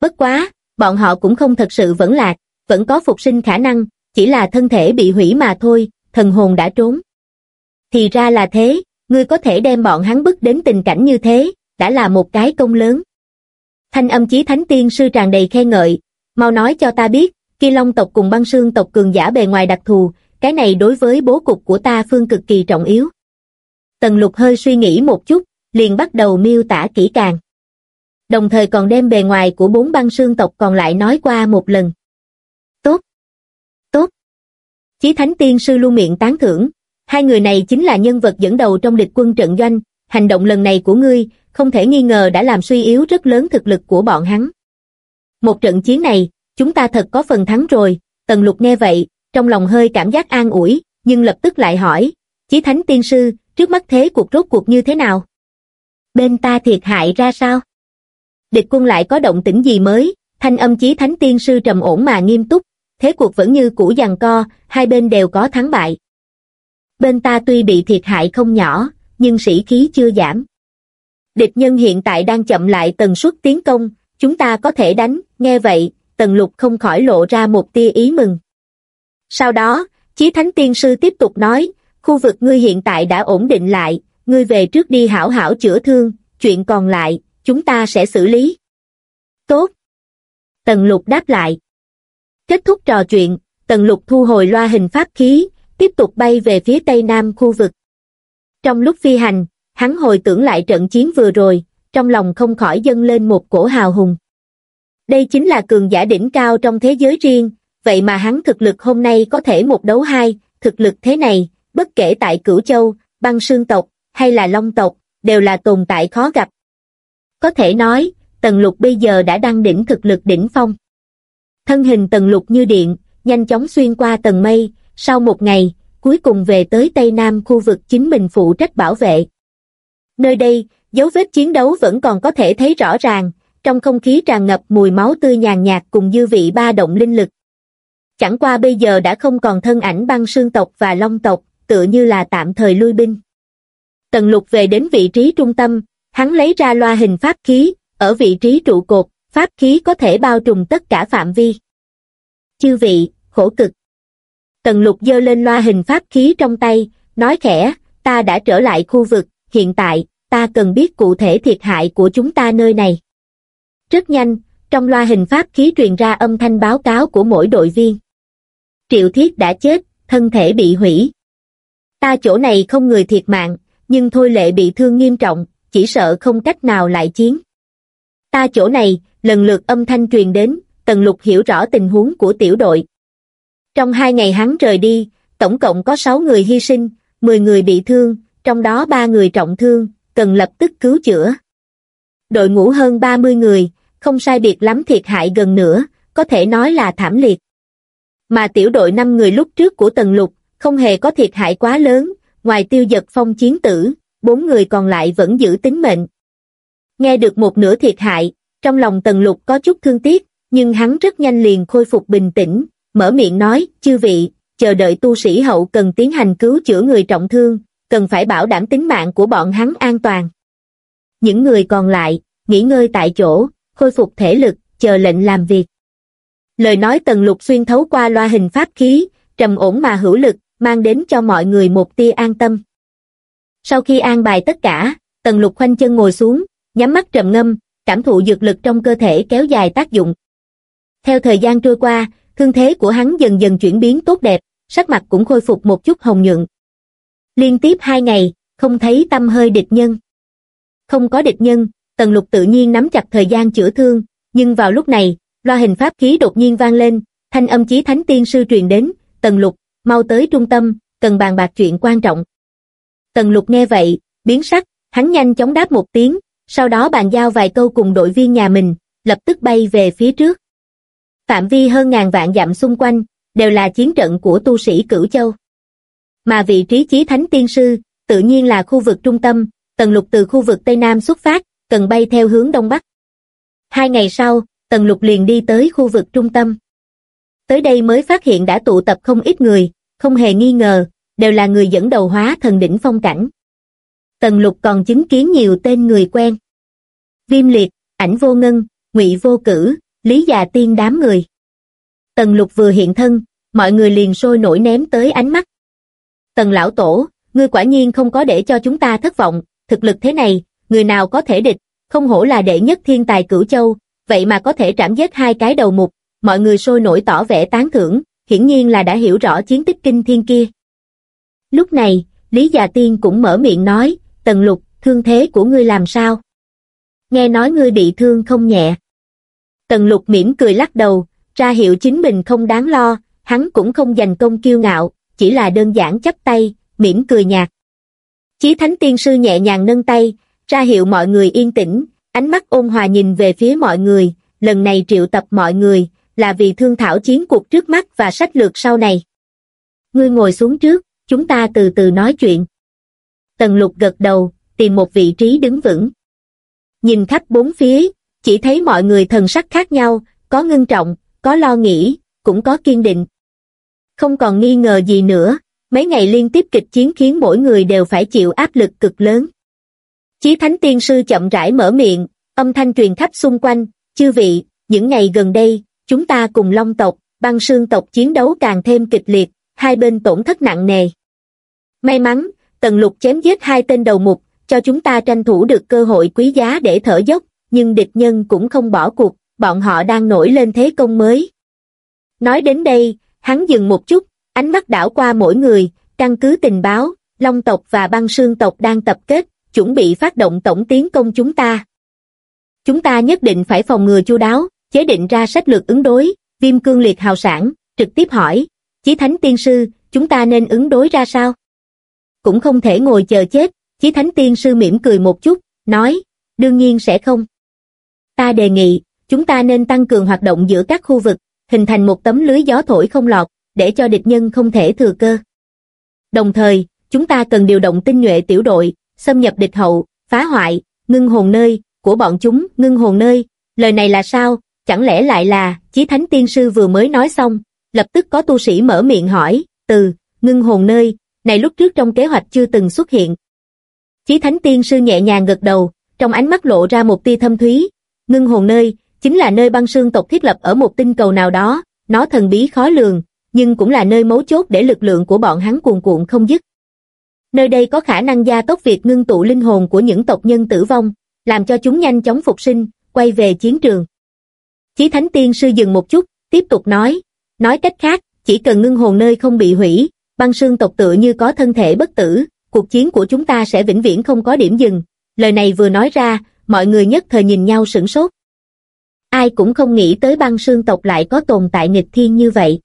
Bất quá, bọn họ cũng không thật sự vẫn lạc, vẫn có phục sinh khả năng, chỉ là thân thể bị hủy mà thôi, thần hồn đã trốn. Thì ra là thế, ngươi có thể đem bọn hắn bức đến tình cảnh như thế, đã là một cái công lớn. Thanh âm chí thánh tiên sư tràn đầy khen ngợi, mau nói cho ta biết, Kỳ Long tộc cùng băng sương tộc cường giả bề ngoài đặc thù, cái này đối với bố cục của ta phương cực kỳ trọng yếu. Tần lục hơi suy nghĩ một chút, liền bắt đầu miêu tả kỹ càng. Đồng thời còn đem bề ngoài của bốn băng sương tộc còn lại nói qua một lần. Tốt! Tốt! Chí Thánh Tiên Sư luôn miệng tán thưởng, hai người này chính là nhân vật dẫn đầu trong địch quân trận doanh, hành động lần này của ngươi, không thể nghi ngờ đã làm suy yếu rất lớn thực lực của bọn hắn. Một trận chiến này, chúng ta thật có phần thắng rồi, Tần Lục nghe vậy, trong lòng hơi cảm giác an ủi, nhưng lập tức lại hỏi, Chí Thánh Tiên Sư, trước mắt thế cuộc rốt cuộc như thế nào? Bên ta thiệt hại ra sao? Địch quân lại có động tĩnh gì mới? Thanh âm Chí Thánh Tiên Sư trầm ổn mà nghiêm túc, thế cuộc vẫn như cũ giằng co, hai bên đều có thắng bại. Bên ta tuy bị thiệt hại không nhỏ, nhưng sĩ khí chưa giảm. Địch nhân hiện tại đang chậm lại tần suất tiến công, chúng ta có thể đánh, nghe vậy, tần lục không khỏi lộ ra một tia ý mừng. Sau đó, Chí Thánh Tiên Sư tiếp tục nói, khu vực ngươi hiện tại đã ổn định lại, ngươi về trước đi hảo hảo chữa thương, chuyện còn lại, chúng ta sẽ xử lý. Tốt. Tần lục đáp lại. Kết thúc trò chuyện, tần lục thu hồi loa hình pháp khí, tiếp tục bay về phía tây nam khu vực. Trong lúc phi hành, hắn hồi tưởng lại trận chiến vừa rồi, trong lòng không khỏi dâng lên một cổ hào hùng. Đây chính là cường giả đỉnh cao trong thế giới riêng, vậy mà hắn thực lực hôm nay có thể một đấu hai, thực lực thế này, bất kể tại Cửu Châu, băng sương tộc, hay là Long tộc, đều là tồn tại khó gặp. Có thể nói, Tần Lục bây giờ đã đăng đỉnh thực lực đỉnh phong. Thân hình Tần Lục như điện, nhanh chóng xuyên qua tầng mây, sau một ngày, cuối cùng về tới Tây Nam khu vực chính mình phụ trách bảo vệ. Nơi đây, dấu vết chiến đấu vẫn còn có thể thấy rõ ràng, trong không khí tràn ngập mùi máu tươi nhàn nhạt cùng dư vị ba động linh lực. Chẳng qua bây giờ đã không còn thân ảnh băng sương tộc và long tộc, tựa như là tạm thời lui binh. Tần lục về đến vị trí trung tâm, hắn lấy ra loa hình pháp khí, ở vị trí trụ cột, pháp khí có thể bao trùm tất cả phạm vi. Chư vị, khổ cực. Tần lục giơ lên loa hình pháp khí trong tay, nói khẽ, ta đã trở lại khu vực, hiện tại, ta cần biết cụ thể thiệt hại của chúng ta nơi này. Rất nhanh, trong loa hình pháp khí truyền ra âm thanh báo cáo của mỗi đội viên. Triệu Thiết đã chết, thân thể bị hủy. Ta chỗ này không người thiệt mạng, nhưng Thôi Lệ bị thương nghiêm trọng, chỉ sợ không cách nào lại chiến. Ta chỗ này, lần lượt âm thanh truyền đến, Tần Lục hiểu rõ tình huống của tiểu đội. Trong hai ngày hắn rời đi, tổng cộng có 6 người hy sinh, 10 người bị thương, trong đó 3 người trọng thương, cần lập tức cứu chữa. Đội ngũ hơn 30 người, không sai biệt lắm thiệt hại gần nữa, có thể nói là thảm liệt. Mà tiểu đội 5 người lúc trước của Tần Lục, không hề có thiệt hại quá lớn, ngoài tiêu giật phong chiến tử, bốn người còn lại vẫn giữ tính mệnh. Nghe được một nửa thiệt hại, trong lòng Tần Lục có chút thương tiếc, nhưng hắn rất nhanh liền khôi phục bình tĩnh, mở miệng nói, chư vị, chờ đợi tu sĩ hậu cần tiến hành cứu chữa người trọng thương, cần phải bảo đảm tính mạng của bọn hắn an toàn. Những người còn lại, nghỉ ngơi tại chỗ, khôi phục thể lực, chờ lệnh làm việc. Lời nói tần lục xuyên thấu qua loa hình pháp khí, trầm ổn mà hữu lực, mang đến cho mọi người một tia an tâm. Sau khi an bài tất cả, tần lục khoanh chân ngồi xuống, nhắm mắt trầm ngâm, cảm thụ dược lực trong cơ thể kéo dài tác dụng. Theo thời gian trôi qua, thương thế của hắn dần dần chuyển biến tốt đẹp, sắc mặt cũng khôi phục một chút hồng nhuận. Liên tiếp hai ngày, không thấy tâm hơi địch nhân. Không có địch nhân, Tần Lục tự nhiên nắm chặt thời gian chữa thương, nhưng vào lúc này, loa hình pháp khí đột nhiên vang lên, thanh âm chí thánh tiên sư truyền đến, Tần Lục, mau tới trung tâm, cần bàn bạc chuyện quan trọng. Tần Lục nghe vậy, biến sắc, hắn nhanh chóng đáp một tiếng, sau đó bàn giao vài câu cùng đội viên nhà mình, lập tức bay về phía trước. Phạm vi hơn ngàn vạn dặm xung quanh, đều là chiến trận của tu sĩ cửu châu. Mà vị trí chí thánh tiên sư, tự nhiên là khu vực trung tâm, Tần Lục từ khu vực Tây Nam xuất phát, cần bay theo hướng Đông Bắc. Hai ngày sau, Tần Lục liền đi tới khu vực trung tâm. Tới đây mới phát hiện đã tụ tập không ít người, không hề nghi ngờ, đều là người dẫn đầu hóa thần đỉnh phong cảnh. Tần Lục còn chứng kiến nhiều tên người quen. Viêm liệt, ảnh vô ngân, ngụy vô cử, lý già tiên đám người. Tần Lục vừa hiện thân, mọi người liền sôi nổi ném tới ánh mắt. Tần lão tổ, ngươi quả nhiên không có để cho chúng ta thất vọng, thực lực thế này, người nào có thể địch, không hổ là đệ nhất thiên tài cửu châu, vậy mà có thể trảm giết hai cái đầu mục, mọi người sôi nổi tỏ vẻ tán thưởng, hiển nhiên là đã hiểu rõ chiến tích kinh thiên kia. Lúc này, Lý Già Tiên cũng mở miệng nói, Tần Lục, thương thế của ngươi làm sao? Nghe nói ngươi bị thương không nhẹ. Tần Lục mỉm cười lắc đầu, ra hiệu chính mình không đáng lo, hắn cũng không dành công kiêu ngạo, chỉ là đơn giản chấp tay, mỉm cười nhạt. Chí Thánh Tiên Sư nhẹ nhàng nâng tay, ra hiệu mọi người yên tĩnh, ánh mắt ôn hòa nhìn về phía mọi người, lần này triệu tập mọi người, là vì thương thảo chiến cuộc trước mắt và sách lược sau này. Ngươi ngồi xuống trước, chúng ta từ từ nói chuyện. Tần lục gật đầu, tìm một vị trí đứng vững. Nhìn khắp bốn phía, chỉ thấy mọi người thần sắc khác nhau, có ngưng trọng, có lo nghĩ, cũng có kiên định. Không còn nghi ngờ gì nữa, mấy ngày liên tiếp kịch chiến khiến mỗi người đều phải chịu áp lực cực lớn. Chí Thánh Tiên Sư chậm rãi mở miệng, âm thanh truyền khắp xung quanh, chư vị, những ngày gần đây, chúng ta cùng Long tộc, băng sương tộc chiến đấu càng thêm kịch liệt, hai bên tổn thất nặng nề. May mắn, Tần Lục chém giết hai tên đầu mục, cho chúng ta tranh thủ được cơ hội quý giá để thở dốc, nhưng địch nhân cũng không bỏ cuộc, bọn họ đang nổi lên thế công mới. Nói đến đây, hắn dừng một chút, ánh mắt đảo qua mỗi người, căn cứ tình báo, Long tộc và băng sương tộc đang tập kết, chuẩn bị phát động tổng tiến công chúng ta. Chúng ta nhất định phải phòng ngừa chu đáo, chế định ra sách lược ứng đối, viêm cương liệt hào sản, trực tiếp hỏi, chí thánh tiên sư, chúng ta nên ứng đối ra sao? cũng không thể ngồi chờ chết, Chí Thánh Tiên Sư mỉm cười một chút, nói, đương nhiên sẽ không. Ta đề nghị, chúng ta nên tăng cường hoạt động giữa các khu vực, hình thành một tấm lưới gió thổi không lọt, để cho địch nhân không thể thừa cơ. Đồng thời, chúng ta cần điều động tinh nhuệ tiểu đội, xâm nhập địch hậu, phá hoại, ngưng hồn nơi, của bọn chúng, ngưng hồn nơi. Lời này là sao? Chẳng lẽ lại là, Chí Thánh Tiên Sư vừa mới nói xong, lập tức có tu sĩ mở miệng hỏi, từ, ngưng hồn nơi, này lúc trước trong kế hoạch chưa từng xuất hiện. Chí Thánh Tiên Sư nhẹ nhàng gật đầu, trong ánh mắt lộ ra một tia thâm thúy, ngưng hồn nơi, chính là nơi băng sương tộc thiết lập ở một tinh cầu nào đó, nó thần bí khó lường, nhưng cũng là nơi mấu chốt để lực lượng của bọn hắn cuồn cuộn không dứt. Nơi đây có khả năng gia tốc việc ngưng tụ linh hồn của những tộc nhân tử vong, làm cho chúng nhanh chóng phục sinh, quay về chiến trường. Chí Thánh Tiên Sư dừng một chút, tiếp tục nói, nói cách khác, chỉ cần ngưng hồn nơi không bị hủy, băng sương tộc tựa như có thân thể bất tử, cuộc chiến của chúng ta sẽ vĩnh viễn không có điểm dừng. Lời này vừa nói ra, mọi người nhất thời nhìn nhau sửng sốt. Ai cũng không nghĩ tới băng sương tộc lại có tồn tại nghịch thiên như vậy.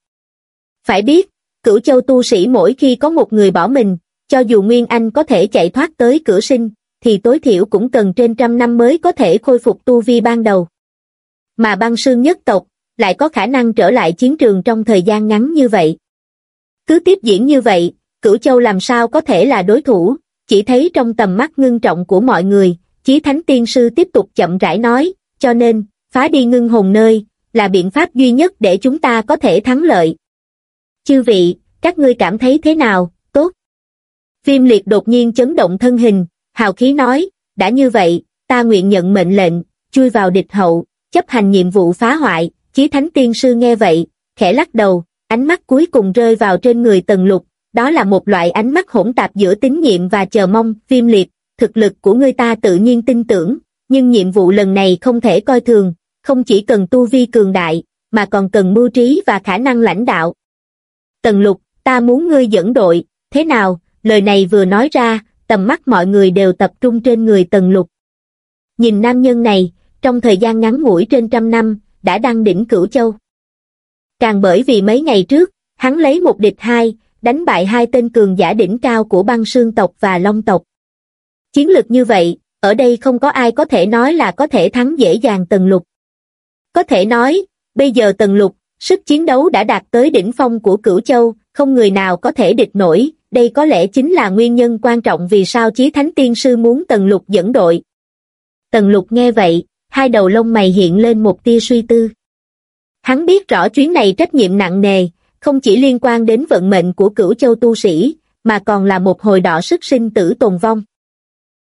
Phải biết, cửu châu tu sĩ mỗi khi có một người bỏ mình, cho dù Nguyên Anh có thể chạy thoát tới cửa sinh, thì tối thiểu cũng cần trên trăm năm mới có thể khôi phục tu vi ban đầu. Mà băng sương nhất tộc, lại có khả năng trở lại chiến trường trong thời gian ngắn như vậy. Cứ tiếp diễn như vậy, cửu châu làm sao có thể là đối thủ, chỉ thấy trong tầm mắt ngưng trọng của mọi người, Chí Thánh Tiên Sư tiếp tục chậm rãi nói, cho nên, phá đi ngưng hồn nơi, là biện pháp duy nhất để chúng ta có thể thắng lợi. Chư vị, các ngươi cảm thấy thế nào. Viêm liệt đột nhiên chấn động thân hình, hào khí nói, đã như vậy, ta nguyện nhận mệnh lệnh, chui vào địch hậu, chấp hành nhiệm vụ phá hoại, chí thánh tiên sư nghe vậy, khẽ lắc đầu, ánh mắt cuối cùng rơi vào trên người tần lục, đó là một loại ánh mắt hỗn tạp giữa tín nhiệm và chờ mong, viêm liệt, thực lực của ngươi ta tự nhiên tin tưởng, nhưng nhiệm vụ lần này không thể coi thường, không chỉ cần tu vi cường đại, mà còn cần mưu trí và khả năng lãnh đạo. Tần lục, ta muốn ngươi dẫn đội, thế nào, lời này vừa nói ra, tầm mắt mọi người đều tập trung trên người tần lục. Nhìn nam nhân này, trong thời gian ngắn ngủi trên trăm năm, đã đăng đỉnh cửu châu. Càng bởi vì mấy ngày trước, hắn lấy một địch hai, đánh bại hai tên cường giả đỉnh cao của băng sương tộc và long tộc. Chiến lược như vậy, ở đây không có ai có thể nói là có thể thắng dễ dàng tần lục. Có thể nói, bây giờ tần lục, sức chiến đấu đã đạt tới đỉnh phong của cửu châu, không người nào có thể địch nổi, đây có lẽ chính là nguyên nhân quan trọng vì sao Chí Thánh Tiên Sư muốn tần lục dẫn đội. Tần lục nghe vậy, hai đầu lông mày hiện lên một tia suy tư. Hắn biết rõ chuyến này trách nhiệm nặng nề, không chỉ liên quan đến vận mệnh của cửu châu tu sĩ, mà còn là một hồi đỏ sức sinh tử tồn vong.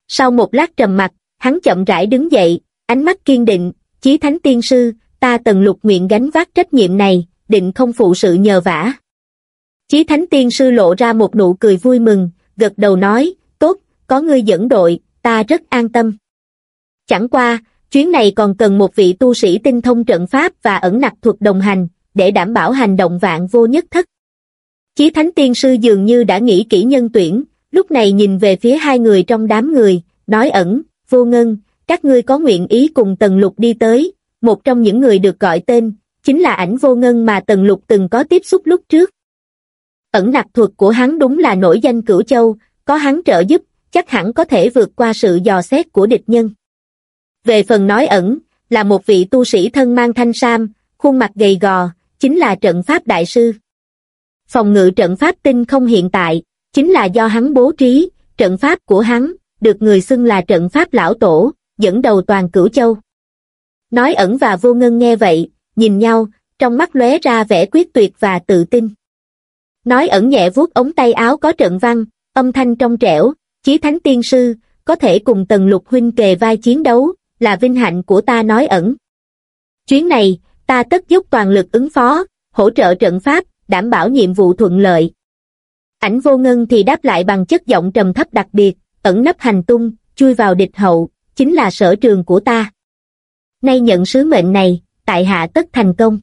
Sau một lát trầm mặt, hắn chậm rãi đứng dậy, ánh mắt kiên định, chí thánh tiên sư, ta tần lục nguyện gánh vác trách nhiệm này, định không phụ sự nhờ vả. Chí thánh tiên sư lộ ra một nụ cười vui mừng, gật đầu nói, tốt, có ngươi dẫn đội, ta rất an tâm. Chẳng qua, chuyến này còn cần một vị tu sĩ tinh thông trận pháp và ẩn nặc thuật đồng hành, để đảm bảo hành động vạn vô nhất thất. Chí thánh tiên sư dường như đã nghĩ kỹ nhân tuyển, lúc này nhìn về phía hai người trong đám người, nói ẩn, vô ngân, các ngươi có nguyện ý cùng Tần Lục đi tới, một trong những người được gọi tên, chính là ảnh vô ngân mà Tần Lục từng có tiếp xúc lúc trước. Ẩn nặc thuật của hắn đúng là nổi danh cửu châu, có hắn trợ giúp, chắc hẳn có thể vượt qua sự dò xét của địch nhân. Về phần nói ẩn, là một vị tu sĩ thân mang thanh sam, khuôn mặt gầy gò, chính là trận pháp đại sư. Phòng ngự trận pháp tinh không hiện tại, chính là do hắn bố trí, trận pháp của hắn, được người xưng là trận pháp lão tổ, dẫn đầu toàn cửu châu. Nói ẩn và vô ngân nghe vậy, nhìn nhau, trong mắt lóe ra vẻ quyết tuyệt và tự tin. Nói ẩn nhẹ vuốt ống tay áo có trận văn, âm thanh trong trẻo, chí thánh tiên sư, có thể cùng tần lục huynh kề vai chiến đấu, là vinh hạnh của ta nói ẩn. Chuyến này, ta tất dốc toàn lực ứng phó, hỗ trợ trận pháp, đảm bảo nhiệm vụ thuận lợi. Ảnh vô ngân thì đáp lại bằng chất giọng trầm thấp đặc biệt, ẩn nấp hành tung, chui vào địch hậu, chính là sở trường của ta. Nay nhận sứ mệnh này, tại hạ tất thành công.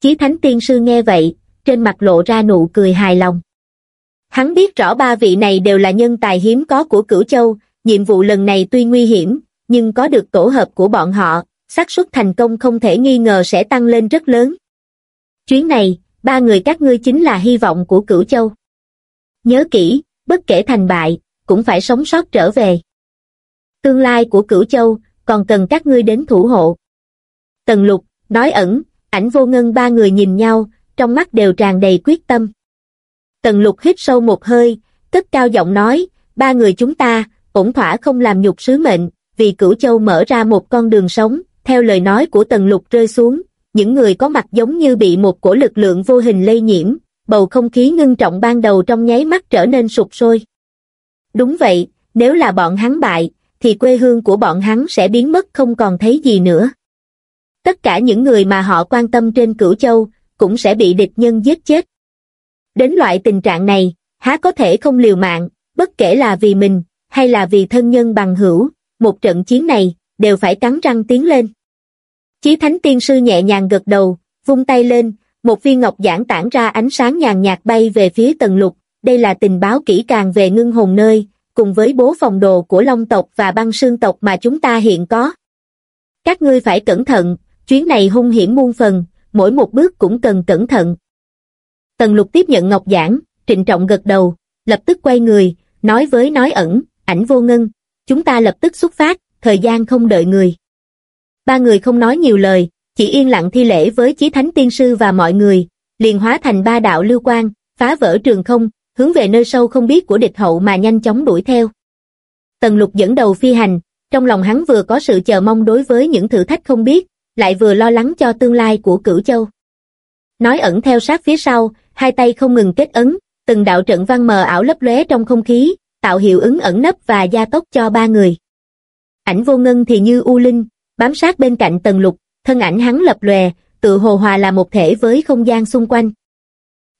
Chí Thánh Tiên Sư nghe vậy, trên mặt lộ ra nụ cười hài lòng. Hắn biết rõ ba vị này đều là nhân tài hiếm có của Cửu Châu, nhiệm vụ lần này tuy nguy hiểm, nhưng có được tổ hợp của bọn họ, xác suất thành công không thể nghi ngờ sẽ tăng lên rất lớn. Chuyến này, ba người các ngươi chính là hy vọng của Cửu Châu. Nhớ kỹ, bất kể thành bại, cũng phải sống sót trở về. Tương lai của cửu châu, còn cần các ngươi đến thủ hộ. Tần lục, nói ẩn, ảnh vô ngân ba người nhìn nhau, trong mắt đều tràn đầy quyết tâm. Tần lục hít sâu một hơi, cất cao giọng nói, ba người chúng ta, ổn thỏa không làm nhục sứ mệnh, vì cửu châu mở ra một con đường sống, theo lời nói của tần lục rơi xuống, những người có mặt giống như bị một cổ lực lượng vô hình lây nhiễm, bầu không khí ngưng trọng ban đầu trong nháy mắt trở nên sụp sôi. Đúng vậy, nếu là bọn hắn bại, thì quê hương của bọn hắn sẽ biến mất không còn thấy gì nữa. Tất cả những người mà họ quan tâm trên cửu châu, cũng sẽ bị địch nhân giết chết. Đến loại tình trạng này, há có thể không liều mạng, bất kể là vì mình, hay là vì thân nhân bằng hữu, một trận chiến này, đều phải cắn răng tiến lên. Chí Thánh Tiên Sư nhẹ nhàng gật đầu, vung tay lên, một viên ngọc giản tản ra ánh sáng nhàn nhạt bay về phía tầng lục, đây là tình báo kỹ càng về ngưng hồn nơi, cùng với bố phòng đồ của Long tộc và băng sương tộc mà chúng ta hiện có. Các ngươi phải cẩn thận, chuyến này hung hiểm muôn phần, mỗi một bước cũng cần cẩn thận. Tần lục tiếp nhận ngọc giảng, trịnh trọng gật đầu, lập tức quay người, nói với nói ẩn, ảnh vô ngân, chúng ta lập tức xuất phát, thời gian không đợi người. Ba người không nói nhiều lời, chỉ yên lặng thi lễ với chí thánh tiên sư và mọi người, liền hóa thành ba đạo lưu quang, phá vỡ trường không, hướng về nơi sâu không biết của địch hậu mà nhanh chóng đuổi theo. Tần lục dẫn đầu phi hành, trong lòng hắn vừa có sự chờ mong đối với những thử thách không biết, lại vừa lo lắng cho tương lai của cửu châu. Nói ẩn theo sát phía sau, hai tay không ngừng kết ấn, từng đạo trận văn mờ ảo lấp lóe trong không khí, tạo hiệu ứng ẩn nấp và gia tốc cho ba người. Ảnh vô ngân thì như u linh, bám sát bên cạnh tần lục, thân ảnh hắn lập lòe, tự hồ hòa là một thể với không gian xung quanh.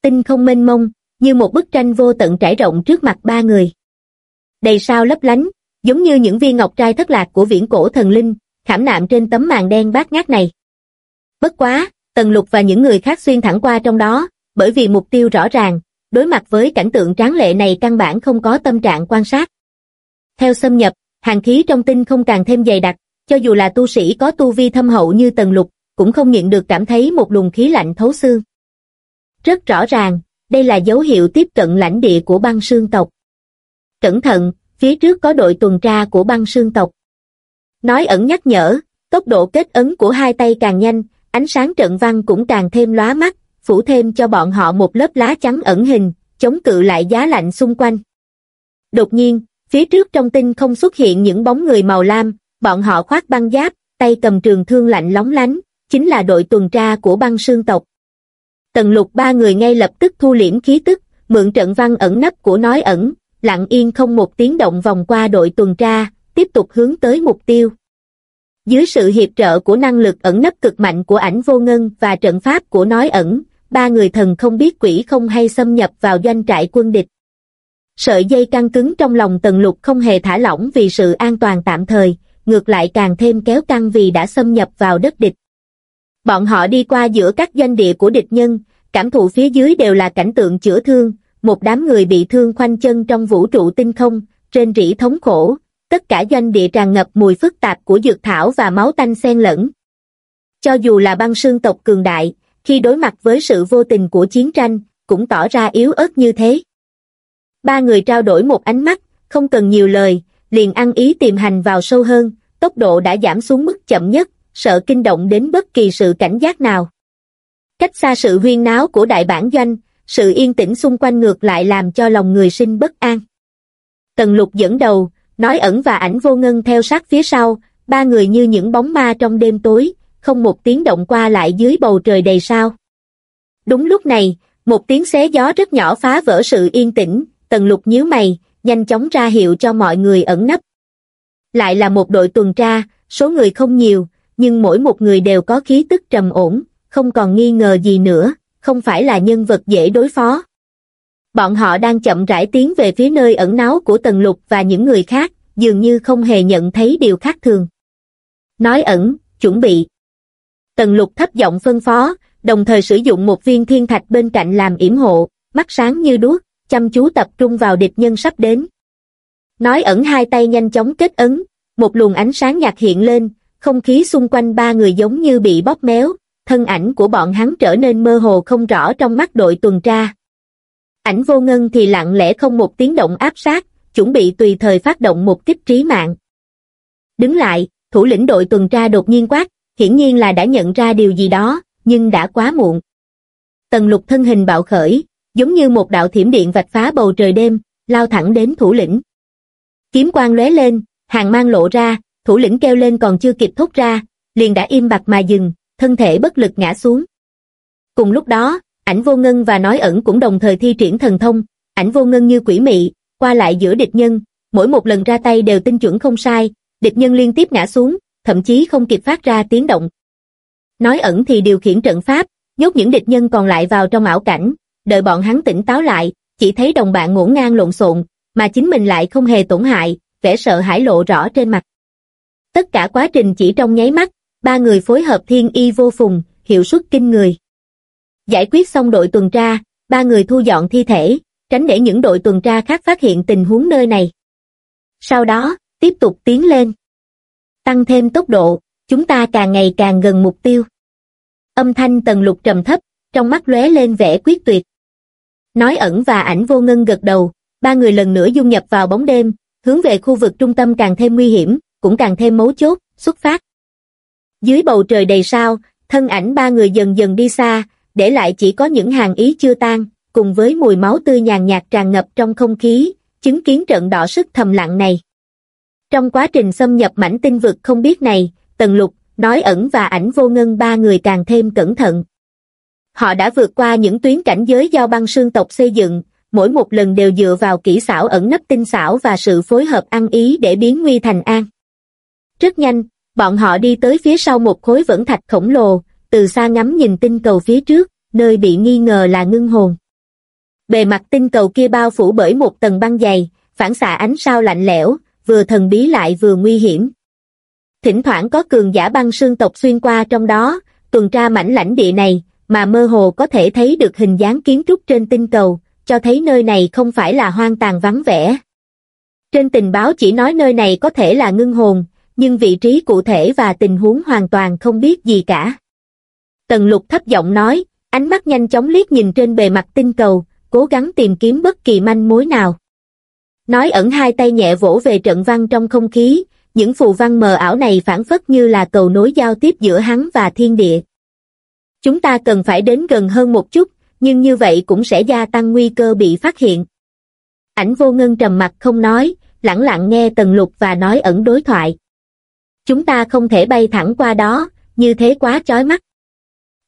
Tinh không mênh mông, như một bức tranh vô tận trải rộng trước mặt ba người. Đầy sao lấp lánh, giống như những viên ngọc trai thất lạc của viễn cổ thần linh, khảm nạm trên tấm màn đen bát ngát này. Bất quá, Tần Lục và những người khác xuyên thẳng qua trong đó, bởi vì mục tiêu rõ ràng, đối mặt với cảnh tượng tráng lệ này căn bản không có tâm trạng quan sát. Theo xâm nhập, hàng khí trong tinh không càng thêm dày đặc, cho dù là tu sĩ có tu vi thâm hậu như Tần Lục, cũng không nhận được cảm thấy một luồng khí lạnh thấu xương. Rất rõ ràng, đây là dấu hiệu tiếp cận lãnh địa của băng sương tộc. Cẩn thận, phía trước có đội tuần tra của băng sương tộc. Nói ẩn nhắc nhở, tốc độ kết ấn của hai tay càng nhanh, ánh sáng trận văn cũng càng thêm lóa mắt, phủ thêm cho bọn họ một lớp lá trắng ẩn hình, chống cự lại giá lạnh xung quanh. Đột nhiên, phía trước trong tinh không xuất hiện những bóng người màu lam, bọn họ khoác băng giáp, tay cầm trường thương lạnh lóng lánh, chính là đội tuần tra của băng sương tộc. Tần lục ba người ngay lập tức thu liễm khí tức, mượn trận văn ẩn nấp của nói ẩn, lặng yên không một tiếng động vòng qua đội tuần tra, tiếp tục hướng tới mục tiêu. Dưới sự hiệp trợ của năng lực ẩn nấp cực mạnh của ảnh vô ngân và trận pháp của nói ẩn, ba người thần không biết quỷ không hay xâm nhập vào doanh trại quân địch. Sợi dây căng cứng trong lòng tần lục không hề thả lỏng vì sự an toàn tạm thời, ngược lại càng thêm kéo căng vì đã xâm nhập vào đất địch. Bọn họ đi qua giữa các doanh địa của địch nhân, cảm thụ phía dưới đều là cảnh tượng chữa thương, một đám người bị thương khoanh chân trong vũ trụ tinh không, trên rỉ thống khổ, tất cả doanh địa tràn ngập mùi phức tạp của dược thảo và máu tanh xen lẫn. Cho dù là băng sương tộc cường đại, khi đối mặt với sự vô tình của chiến tranh, cũng tỏ ra yếu ớt như thế. Ba người trao đổi một ánh mắt, không cần nhiều lời, liền ăn ý tìm hành vào sâu hơn, tốc độ đã giảm xuống mức chậm nhất, sợ kinh động đến bất kỳ sự cảnh giác nào. Cách xa sự huyên náo của đại bản doanh, sự yên tĩnh xung quanh ngược lại làm cho lòng người sinh bất an. Tần lục dẫn đầu, nói ẩn và ảnh vô ngân theo sát phía sau, ba người như những bóng ma trong đêm tối, không một tiếng động qua lại dưới bầu trời đầy sao. Đúng lúc này, một tiếng xé gió rất nhỏ phá vỡ sự yên tĩnh, tần lục nhíu mày, nhanh chóng ra hiệu cho mọi người ẩn nấp. Lại là một đội tuần tra, số người không nhiều, nhưng mỗi một người đều có khí tức trầm ổn, không còn nghi ngờ gì nữa, không phải là nhân vật dễ đối phó. Bọn họ đang chậm rãi tiến về phía nơi ẩn náu của Tần Lục và những người khác, dường như không hề nhận thấy điều khác thường. Nói ẩn, chuẩn bị. Tần Lục thấp giọng phân phó, đồng thời sử dụng một viên thiên thạch bên cạnh làm yểm hộ, mắt sáng như đuốc, chăm chú tập trung vào địch nhân sắp đến. Nói ẩn hai tay nhanh chóng kết ấn, một luồng ánh sáng nhạt hiện lên, không khí xung quanh ba người giống như bị bóp méo, thân ảnh của bọn hắn trở nên mơ hồ không rõ trong mắt đội tuần tra. Ảnh vô ngân thì lặng lẽ không một tiếng động áp sát, chuẩn bị tùy thời phát động một kích trí mạng. Đứng lại, thủ lĩnh đội tuần tra đột nhiên quát, hiển nhiên là đã nhận ra điều gì đó, nhưng đã quá muộn. Tần lục thân hình bạo khởi, giống như một đạo thiểm điện vạch phá bầu trời đêm, lao thẳng đến thủ lĩnh. Kiếm quang lóe lên, hàng mang lộ ra, thủ lĩnh kêu lên còn chưa kịp thốt ra, liền đã im bặt mà dừng, thân thể bất lực ngã xuống. Cùng lúc đó, ảnh vô ngân và nói ẩn cũng đồng thời thi triển thần thông, ảnh vô ngân như quỷ mị, qua lại giữa địch nhân, mỗi một lần ra tay đều tinh chuẩn không sai, địch nhân liên tiếp ngã xuống, thậm chí không kịp phát ra tiếng động. Nói ẩn thì điều khiển trận pháp, nhốt những địch nhân còn lại vào trong ảo cảnh, đợi bọn hắn tỉnh táo lại, chỉ thấy đồng bạn ngổn ngang lộn xộn, mà chính mình lại không hề tổn hại, vẻ sợ hãi lộ rõ trên mặt. Tất cả quá trình chỉ trong nháy mắt, ba người phối hợp thiên y vô phùng, hiệu suất kinh người. Giải quyết xong đội tuần tra, ba người thu dọn thi thể, tránh để những đội tuần tra khác phát hiện tình huống nơi này. Sau đó, tiếp tục tiến lên. Tăng thêm tốc độ, chúng ta càng ngày càng gần mục tiêu. Âm thanh tần lục trầm thấp, trong mắt lóe lên vẻ quyết tuyệt. Nói ẩn và ảnh vô ngân gật đầu, ba người lần nữa dung nhập vào bóng đêm, hướng về khu vực trung tâm càng thêm nguy hiểm, cũng càng thêm mấu chốt, xuất phát. Dưới bầu trời đầy sao, thân ảnh ba người dần dần đi xa, để lại chỉ có những hàng ý chưa tan, cùng với mùi máu tươi nhàn nhạt tràn ngập trong không khí, chứng kiến trận đỏ sức thầm lặng này. Trong quá trình xâm nhập mảnh tinh vực không biết này, Tần Lục, Nói ẩn và ảnh vô ngân ba người càng thêm cẩn thận. Họ đã vượt qua những tuyến cảnh giới do băng sương tộc xây dựng, mỗi một lần đều dựa vào kỹ xảo ẩn nấp tinh xảo và sự phối hợp ăn ý để biến nguy thành an. Rất nhanh, bọn họ đi tới phía sau một khối vẫn thạch khổng lồ, từ xa ngắm nhìn tinh cầu phía trước, nơi bị nghi ngờ là ngưng hồn. Bề mặt tinh cầu kia bao phủ bởi một tầng băng dày, phản xạ ánh sao lạnh lẽo, vừa thần bí lại vừa nguy hiểm. Thỉnh thoảng có cường giả băng sương tộc xuyên qua trong đó, tuần tra mảnh lãnh địa này, mà mơ hồ có thể thấy được hình dáng kiến trúc trên tinh cầu, cho thấy nơi này không phải là hoang tàn vắng vẻ. Trên tình báo chỉ nói nơi này có thể là ngưng hồn, nhưng vị trí cụ thể và tình huống hoàn toàn không biết gì cả. Tần lục thấp giọng nói, ánh mắt nhanh chóng liếc nhìn trên bề mặt tinh cầu, cố gắng tìm kiếm bất kỳ manh mối nào. Nói ẩn hai tay nhẹ vỗ về trận văn trong không khí, những phù văn mờ ảo này phản phất như là cầu nối giao tiếp giữa hắn và thiên địa. Chúng ta cần phải đến gần hơn một chút, nhưng như vậy cũng sẽ gia tăng nguy cơ bị phát hiện. Ảnh vô ngân trầm mặt không nói, lặng lặng nghe Tần Lục và nói ẩn đối thoại. Chúng ta không thể bay thẳng qua đó, như thế quá chói mắt.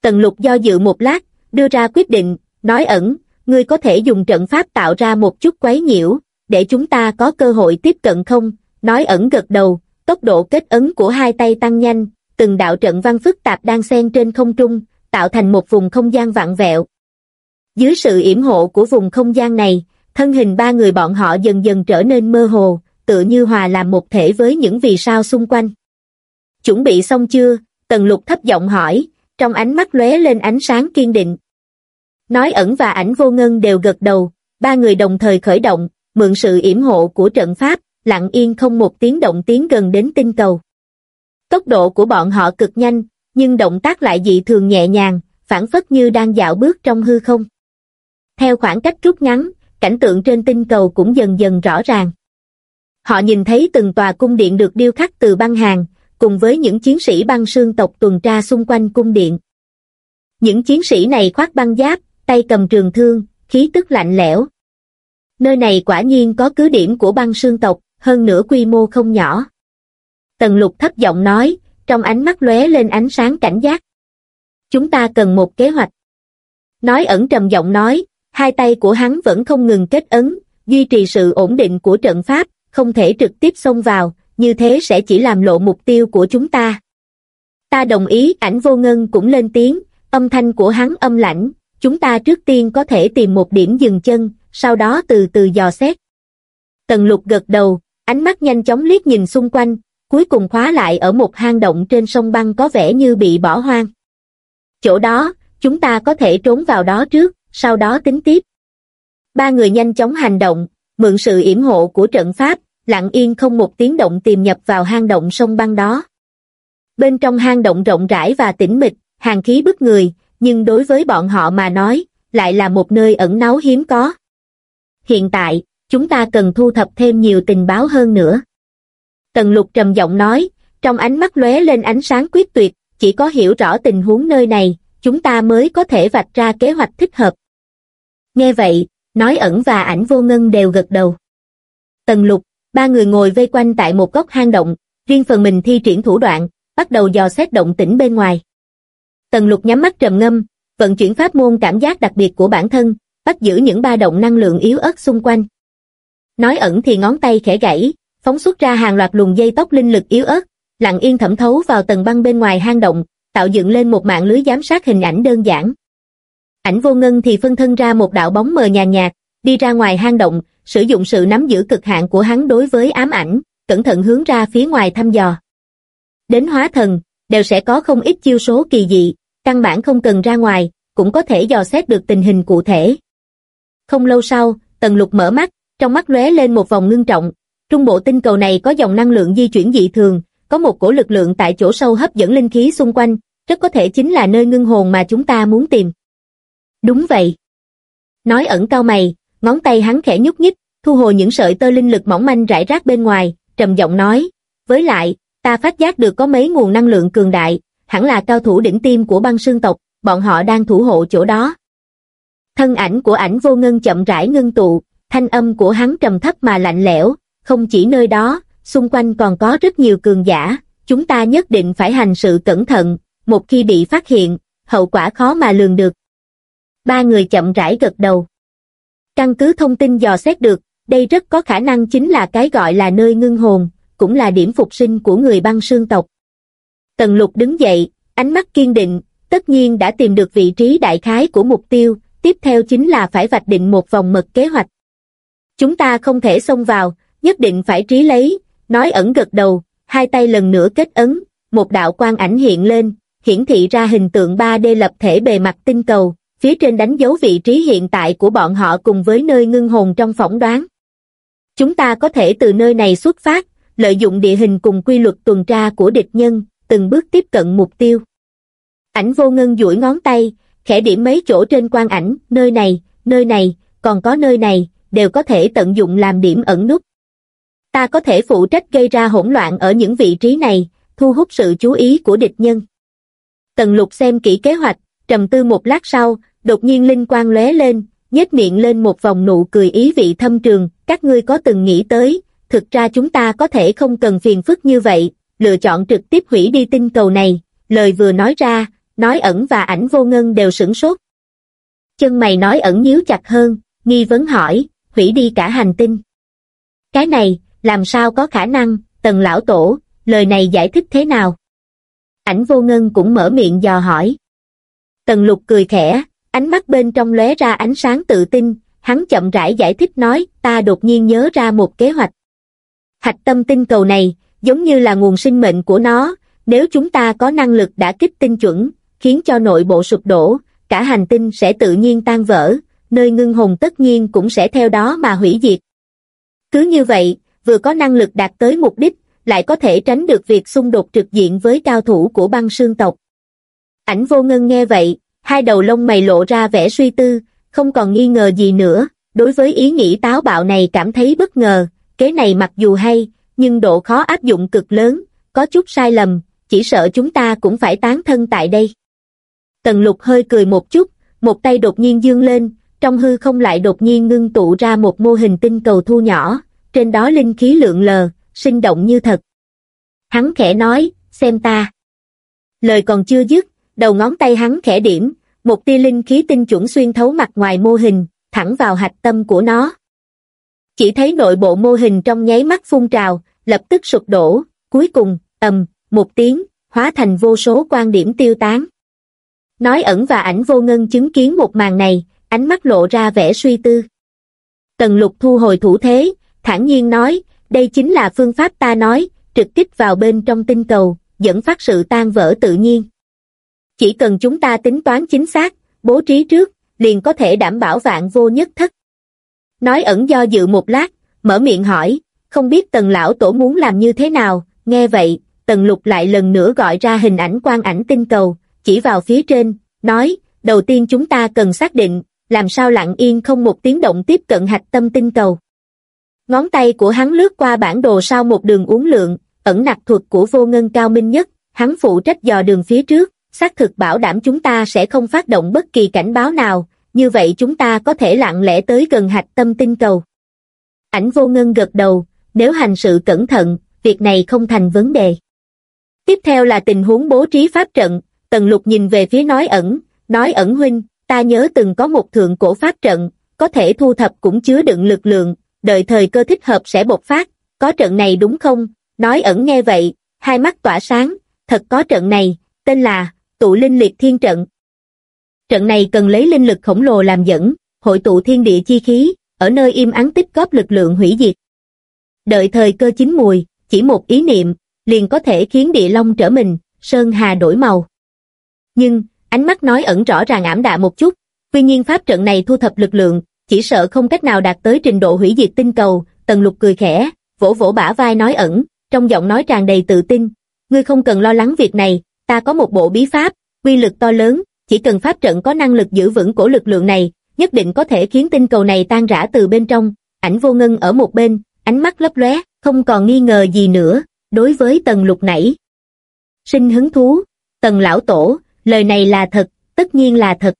Tần Lục do dự một lát, đưa ra quyết định, nói ẩn, ngươi có thể dùng trận pháp tạo ra một chút quấy nhiễu, để chúng ta có cơ hội tiếp cận không? Nói ẩn gật đầu, tốc độ kết ấn của hai tay tăng nhanh, từng đạo trận văn phức tạp đang xen trên không trung, tạo thành một vùng không gian vặn vẹo. Dưới sự yểm hộ của vùng không gian này, thân hình ba người bọn họ dần dần trở nên mơ hồ, tự như hòa làm một thể với những vì sao xung quanh. Chuẩn bị xong chưa? Tần lục thấp giọng hỏi, trong ánh mắt lóe lên ánh sáng kiên định. Nói ẩn và ảnh vô ngân đều gật đầu, ba người đồng thời khởi động, mượn sự yểm hộ của trận pháp, lặng yên không một tiếng động tiến gần đến tinh cầu. Tốc độ của bọn họ cực nhanh, nhưng động tác lại dị thường nhẹ nhàng, phản phất như đang dạo bước trong hư không. Theo khoảng cách rút ngắn, cảnh tượng trên tinh cầu cũng dần dần rõ ràng. Họ nhìn thấy từng tòa cung điện được điêu khắc từ băng hàng, cùng với những chiến sĩ băng sương tộc tuần tra xung quanh cung điện. Những chiến sĩ này khoác băng giáp, tay cầm trường thương, khí tức lạnh lẽo. Nơi này quả nhiên có cứ điểm của băng sương tộc, hơn nữa quy mô không nhỏ. Tần lục thấp giọng nói, trong ánh mắt lóe lên ánh sáng cảnh giác. Chúng ta cần một kế hoạch. Nói ẩn trầm giọng nói, hai tay của hắn vẫn không ngừng kết ấn, duy trì sự ổn định của trận pháp, không thể trực tiếp xông vào, như thế sẽ chỉ làm lộ mục tiêu của chúng ta. Ta đồng ý, ảnh vô ngân cũng lên tiếng, âm thanh của hắn âm lãnh, chúng ta trước tiên có thể tìm một điểm dừng chân, sau đó từ từ dò xét. Tần lục gật đầu, ánh mắt nhanh chóng liếc nhìn xung quanh, cuối cùng khóa lại ở một hang động trên sông băng có vẻ như bị bỏ hoang. Chỗ đó, chúng ta có thể trốn vào đó trước, sau đó tính tiếp. Ba người nhanh chóng hành động, mượn sự yểm hộ của trận pháp, lặng yên không một tiếng động tìm nhập vào hang động sông băng đó. Bên trong hang động rộng rãi và tĩnh mịch, hàng khí bức người, nhưng đối với bọn họ mà nói, lại là một nơi ẩn náu hiếm có. hiện tại, chúng ta cần thu thập thêm nhiều tình báo hơn nữa. Tần lục trầm giọng nói, trong ánh mắt lóe lên ánh sáng quyết tuyệt, chỉ có hiểu rõ tình huống nơi này, chúng ta mới có thể vạch ra kế hoạch thích hợp. Nghe vậy, nói ẩn và ảnh vô ngân đều gật đầu. Tần lục, ba người ngồi vây quanh tại một góc hang động, riêng phần mình thi triển thủ đoạn, bắt đầu dò xét động tĩnh bên ngoài. Tần lục nhắm mắt trầm ngâm, vận chuyển pháp môn cảm giác đặc biệt của bản thân, bắt giữ những ba động năng lượng yếu ớt xung quanh. Nói ẩn thì ngón tay khẽ gãy, phóng xuất ra hàng loạt luồng dây tóc linh lực yếu ớt, lặng yên thẩm thấu vào tầng băng bên ngoài hang động, tạo dựng lên một mạng lưới giám sát hình ảnh đơn giản. Ảnh vô ngân thì phân thân ra một đạo bóng mờ nhàn nhạt, đi ra ngoài hang động, sử dụng sự nắm giữ cực hạn của hắn đối với ám ảnh, cẩn thận hướng ra phía ngoài thăm dò. Đến hóa thần, đều sẽ có không ít chiêu số kỳ dị, căn bản không cần ra ngoài, cũng có thể dò xét được tình hình cụ thể. Không lâu sau, Tần Lục mở mắt, trong mắt lóe lên một vòng ngưng trọng, trung bộ tinh cầu này có dòng năng lượng di chuyển dị thường, có một cổ lực lượng tại chỗ sâu hấp dẫn linh khí xung quanh, rất có thể chính là nơi ngưng hồn mà chúng ta muốn tìm. Đúng vậy. Nói ẩn cao mày, ngón tay hắn khẽ nhúc nhích, thu hồi những sợi tơ linh lực mỏng manh rải rác bên ngoài, trầm giọng nói, với lại, ta phát giác được có mấy nguồn năng lượng cường đại, hẳn là cao thủ đỉnh tim của băng sương tộc, bọn họ đang thủ hộ chỗ đó. Thân ảnh của ảnh vô ngân chậm rãi ngưng tụ, thanh âm của hắn trầm thấp mà lạnh lẽo, không chỉ nơi đó, xung quanh còn có rất nhiều cường giả, chúng ta nhất định phải hành sự cẩn thận, một khi bị phát hiện, hậu quả khó mà lường được. Ba người chậm rãi gật đầu. Căn cứ thông tin dò xét được, đây rất có khả năng chính là cái gọi là nơi ngưng hồn, cũng là điểm phục sinh của người băng sương tộc. Tần lục đứng dậy, ánh mắt kiên định, tất nhiên đã tìm được vị trí đại khái của mục tiêu, tiếp theo chính là phải vạch định một vòng mật kế hoạch. Chúng ta không thể xông vào, nhất định phải trí lấy, nói ẩn gật đầu, hai tay lần nữa kết ấn, một đạo quang ảnh hiện lên, hiển thị ra hình tượng 3D lập thể bề mặt tinh cầu, phía trên đánh dấu vị trí hiện tại của bọn họ cùng với nơi ngưng hồn trong phỏng đoán. Chúng ta có thể từ nơi này xuất phát, lợi dụng địa hình cùng quy luật tuần tra của địch nhân, từng bước tiếp cận mục tiêu. Ảnh vô ngân duỗi ngón tay, khẽ điểm mấy chỗ trên quang ảnh, nơi này, nơi này, còn có nơi này, đều có thể tận dụng làm điểm ẩn nút. Ta có thể phụ trách gây ra hỗn loạn ở những vị trí này, thu hút sự chú ý của địch nhân. Tần lục xem kỹ kế hoạch, trầm tư một lát sau, đột nhiên linh quang lóe lên, nhếch miệng lên một vòng nụ cười ý vị thâm trường, các ngươi có từng nghĩ tới, thực ra chúng ta có thể không cần phiền phức như vậy, lựa chọn trực tiếp hủy đi tinh cầu này, lời vừa nói ra, nói ẩn và ảnh vô ngân đều sửng sốt. Chân mày nói ẩn nhíu chặt hơn, nghi vấn hỏi, hủy đi cả hành tinh. Cái này, làm sao có khả năng, tần lão tổ, lời này giải thích thế nào? Ảnh vô ngân cũng mở miệng dò hỏi. Tần lục cười khẽ, ánh mắt bên trong lóe ra ánh sáng tự tin, hắn chậm rãi giải thích nói, ta đột nhiên nhớ ra một kế hoạch. Hạch tâm tinh cầu này, giống như là nguồn sinh mệnh của nó, nếu chúng ta có năng lực đã kích tinh chuẩn, khiến cho nội bộ sụp đổ, cả hành tinh sẽ tự nhiên tan vỡ, nơi ngưng hồn tất nhiên cũng sẽ theo đó mà hủy diệt. Cứ như vậy, vừa có năng lực đạt tới mục đích, lại có thể tránh được việc xung đột trực diện với cao thủ của băng sương tộc. Ảnh vô ngân nghe vậy, hai đầu lông mày lộ ra vẻ suy tư, không còn nghi ngờ gì nữa, đối với ý nghĩ táo bạo này cảm thấy bất ngờ, kế này mặc dù hay, nhưng độ khó áp dụng cực lớn, có chút sai lầm, chỉ sợ chúng ta cũng phải tán thân tại đây. Tần lục hơi cười một chút, một tay đột nhiên dương lên, trong hư không lại đột nhiên ngưng tụ ra một mô hình tinh cầu thu nhỏ, trên đó linh khí lượng lờ, sinh động như thật. Hắn khẽ nói, xem ta. Lời còn chưa dứt, đầu ngón tay hắn khẽ điểm, một tia linh khí tinh chuẩn xuyên thấu mặt ngoài mô hình, thẳng vào hạch tâm của nó. Chỉ thấy nội bộ mô hình trong nháy mắt phun trào, lập tức sụp đổ, cuối cùng, ầm, một tiếng, hóa thành vô số quan điểm tiêu tán. Nói ẩn và ảnh vô ngân chứng kiến một màn này, ánh mắt lộ ra vẻ suy tư. Tần lục thu hồi thủ thế, thản nhiên nói, đây chính là phương pháp ta nói, trực kích vào bên trong tinh cầu, dẫn phát sự tan vỡ tự nhiên. Chỉ cần chúng ta tính toán chính xác, bố trí trước, liền có thể đảm bảo vạn vô nhất thất. Nói ẩn do dự một lát, mở miệng hỏi, không biết tần lão tổ muốn làm như thế nào, nghe vậy, tần lục lại lần nữa gọi ra hình ảnh quan ảnh tinh cầu, chỉ vào phía trên, nói, đầu tiên chúng ta cần xác định, làm sao lặng yên không một tiếng động tiếp cận hạch tâm tinh cầu. Ngón tay của hắn lướt qua bản đồ sau một đường uốn lượn, ẩn nặc thuật của vô ngân cao minh nhất, hắn phụ trách dò đường phía trước, xác thực bảo đảm chúng ta sẽ không phát động bất kỳ cảnh báo nào, như vậy chúng ta có thể lặng lẽ tới gần hạch tâm tinh cầu. Ảnh vô ngân gật đầu, nếu hành sự cẩn thận, việc này không thành vấn đề. Tiếp theo là tình huống bố trí pháp trận, Tần Lục nhìn về phía nói ẩn, nói ẩn huynh, ta nhớ từng có một thượng cổ pháp trận, có thể thu thập cũng chứa đựng lực lượng, đợi thời cơ thích hợp sẽ bộc phát, có trận này đúng không? Nói ẩn nghe vậy, hai mắt tỏa sáng, thật có trận này, tên là tụ linh liệt thiên trận. Trận này cần lấy linh lực khổng lồ làm dẫn, hội tụ thiên địa chi khí, ở nơi im ắng tích góp lực lượng hủy diệt. Đợi thời cơ chín mùi, chỉ một ý niệm, liền có thể khiến địa long trở mình, sơn hà đổi màu. Nhưng, ánh mắt nói ẩn rõ ràng ảm đạm một chút, tuy nhiên pháp trận này thu thập lực lượng, chỉ sợ không cách nào đạt tới trình độ hủy diệt tinh cầu, tần lục cười khẽ, vỗ vỗ bả vai nói ẩn, trong giọng nói tràn đầy tự tin, ngươi không cần lo lắng việc này, ta có một bộ bí pháp, quy lực to lớn, chỉ cần pháp trận có năng lực giữ vững cổ lực lượng này, nhất định có thể khiến tinh cầu này tan rã từ bên trong, ảnh vô ngân ở một bên, ánh mắt lấp lóe, không còn nghi ngờ gì nữa, đối với tần lục nãy. Sinh hứng thú, tần lão tổ, lời này là thật, tất nhiên là thật.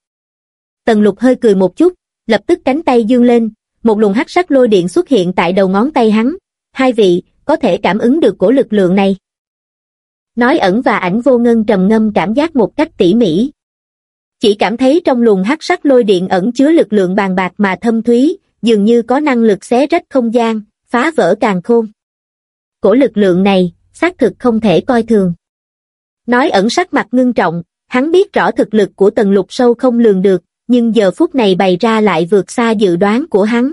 Tần lục hơi cười một chút, lập tức cánh tay dương lên, một luồng hắc sắc lôi điện xuất hiện tại đầu ngón tay hắn. Hai vị, có thể cảm ứng được cổ lực lượng này. Nói ẩn và ảnh vô ngân trầm ngâm cảm giác một cách tỉ mỉ. Chỉ cảm thấy trong luồng hắc sắc lôi điện ẩn chứa lực lượng bàn bạc mà thâm thúy, dường như có năng lực xé rách không gian, phá vỡ càng khôn. Cổ lực lượng này, xác thực không thể coi thường. Nói ẩn sắc mặt ngưng trọng, hắn biết rõ thực lực của tần lục sâu không lường được, nhưng giờ phút này bày ra lại vượt xa dự đoán của hắn.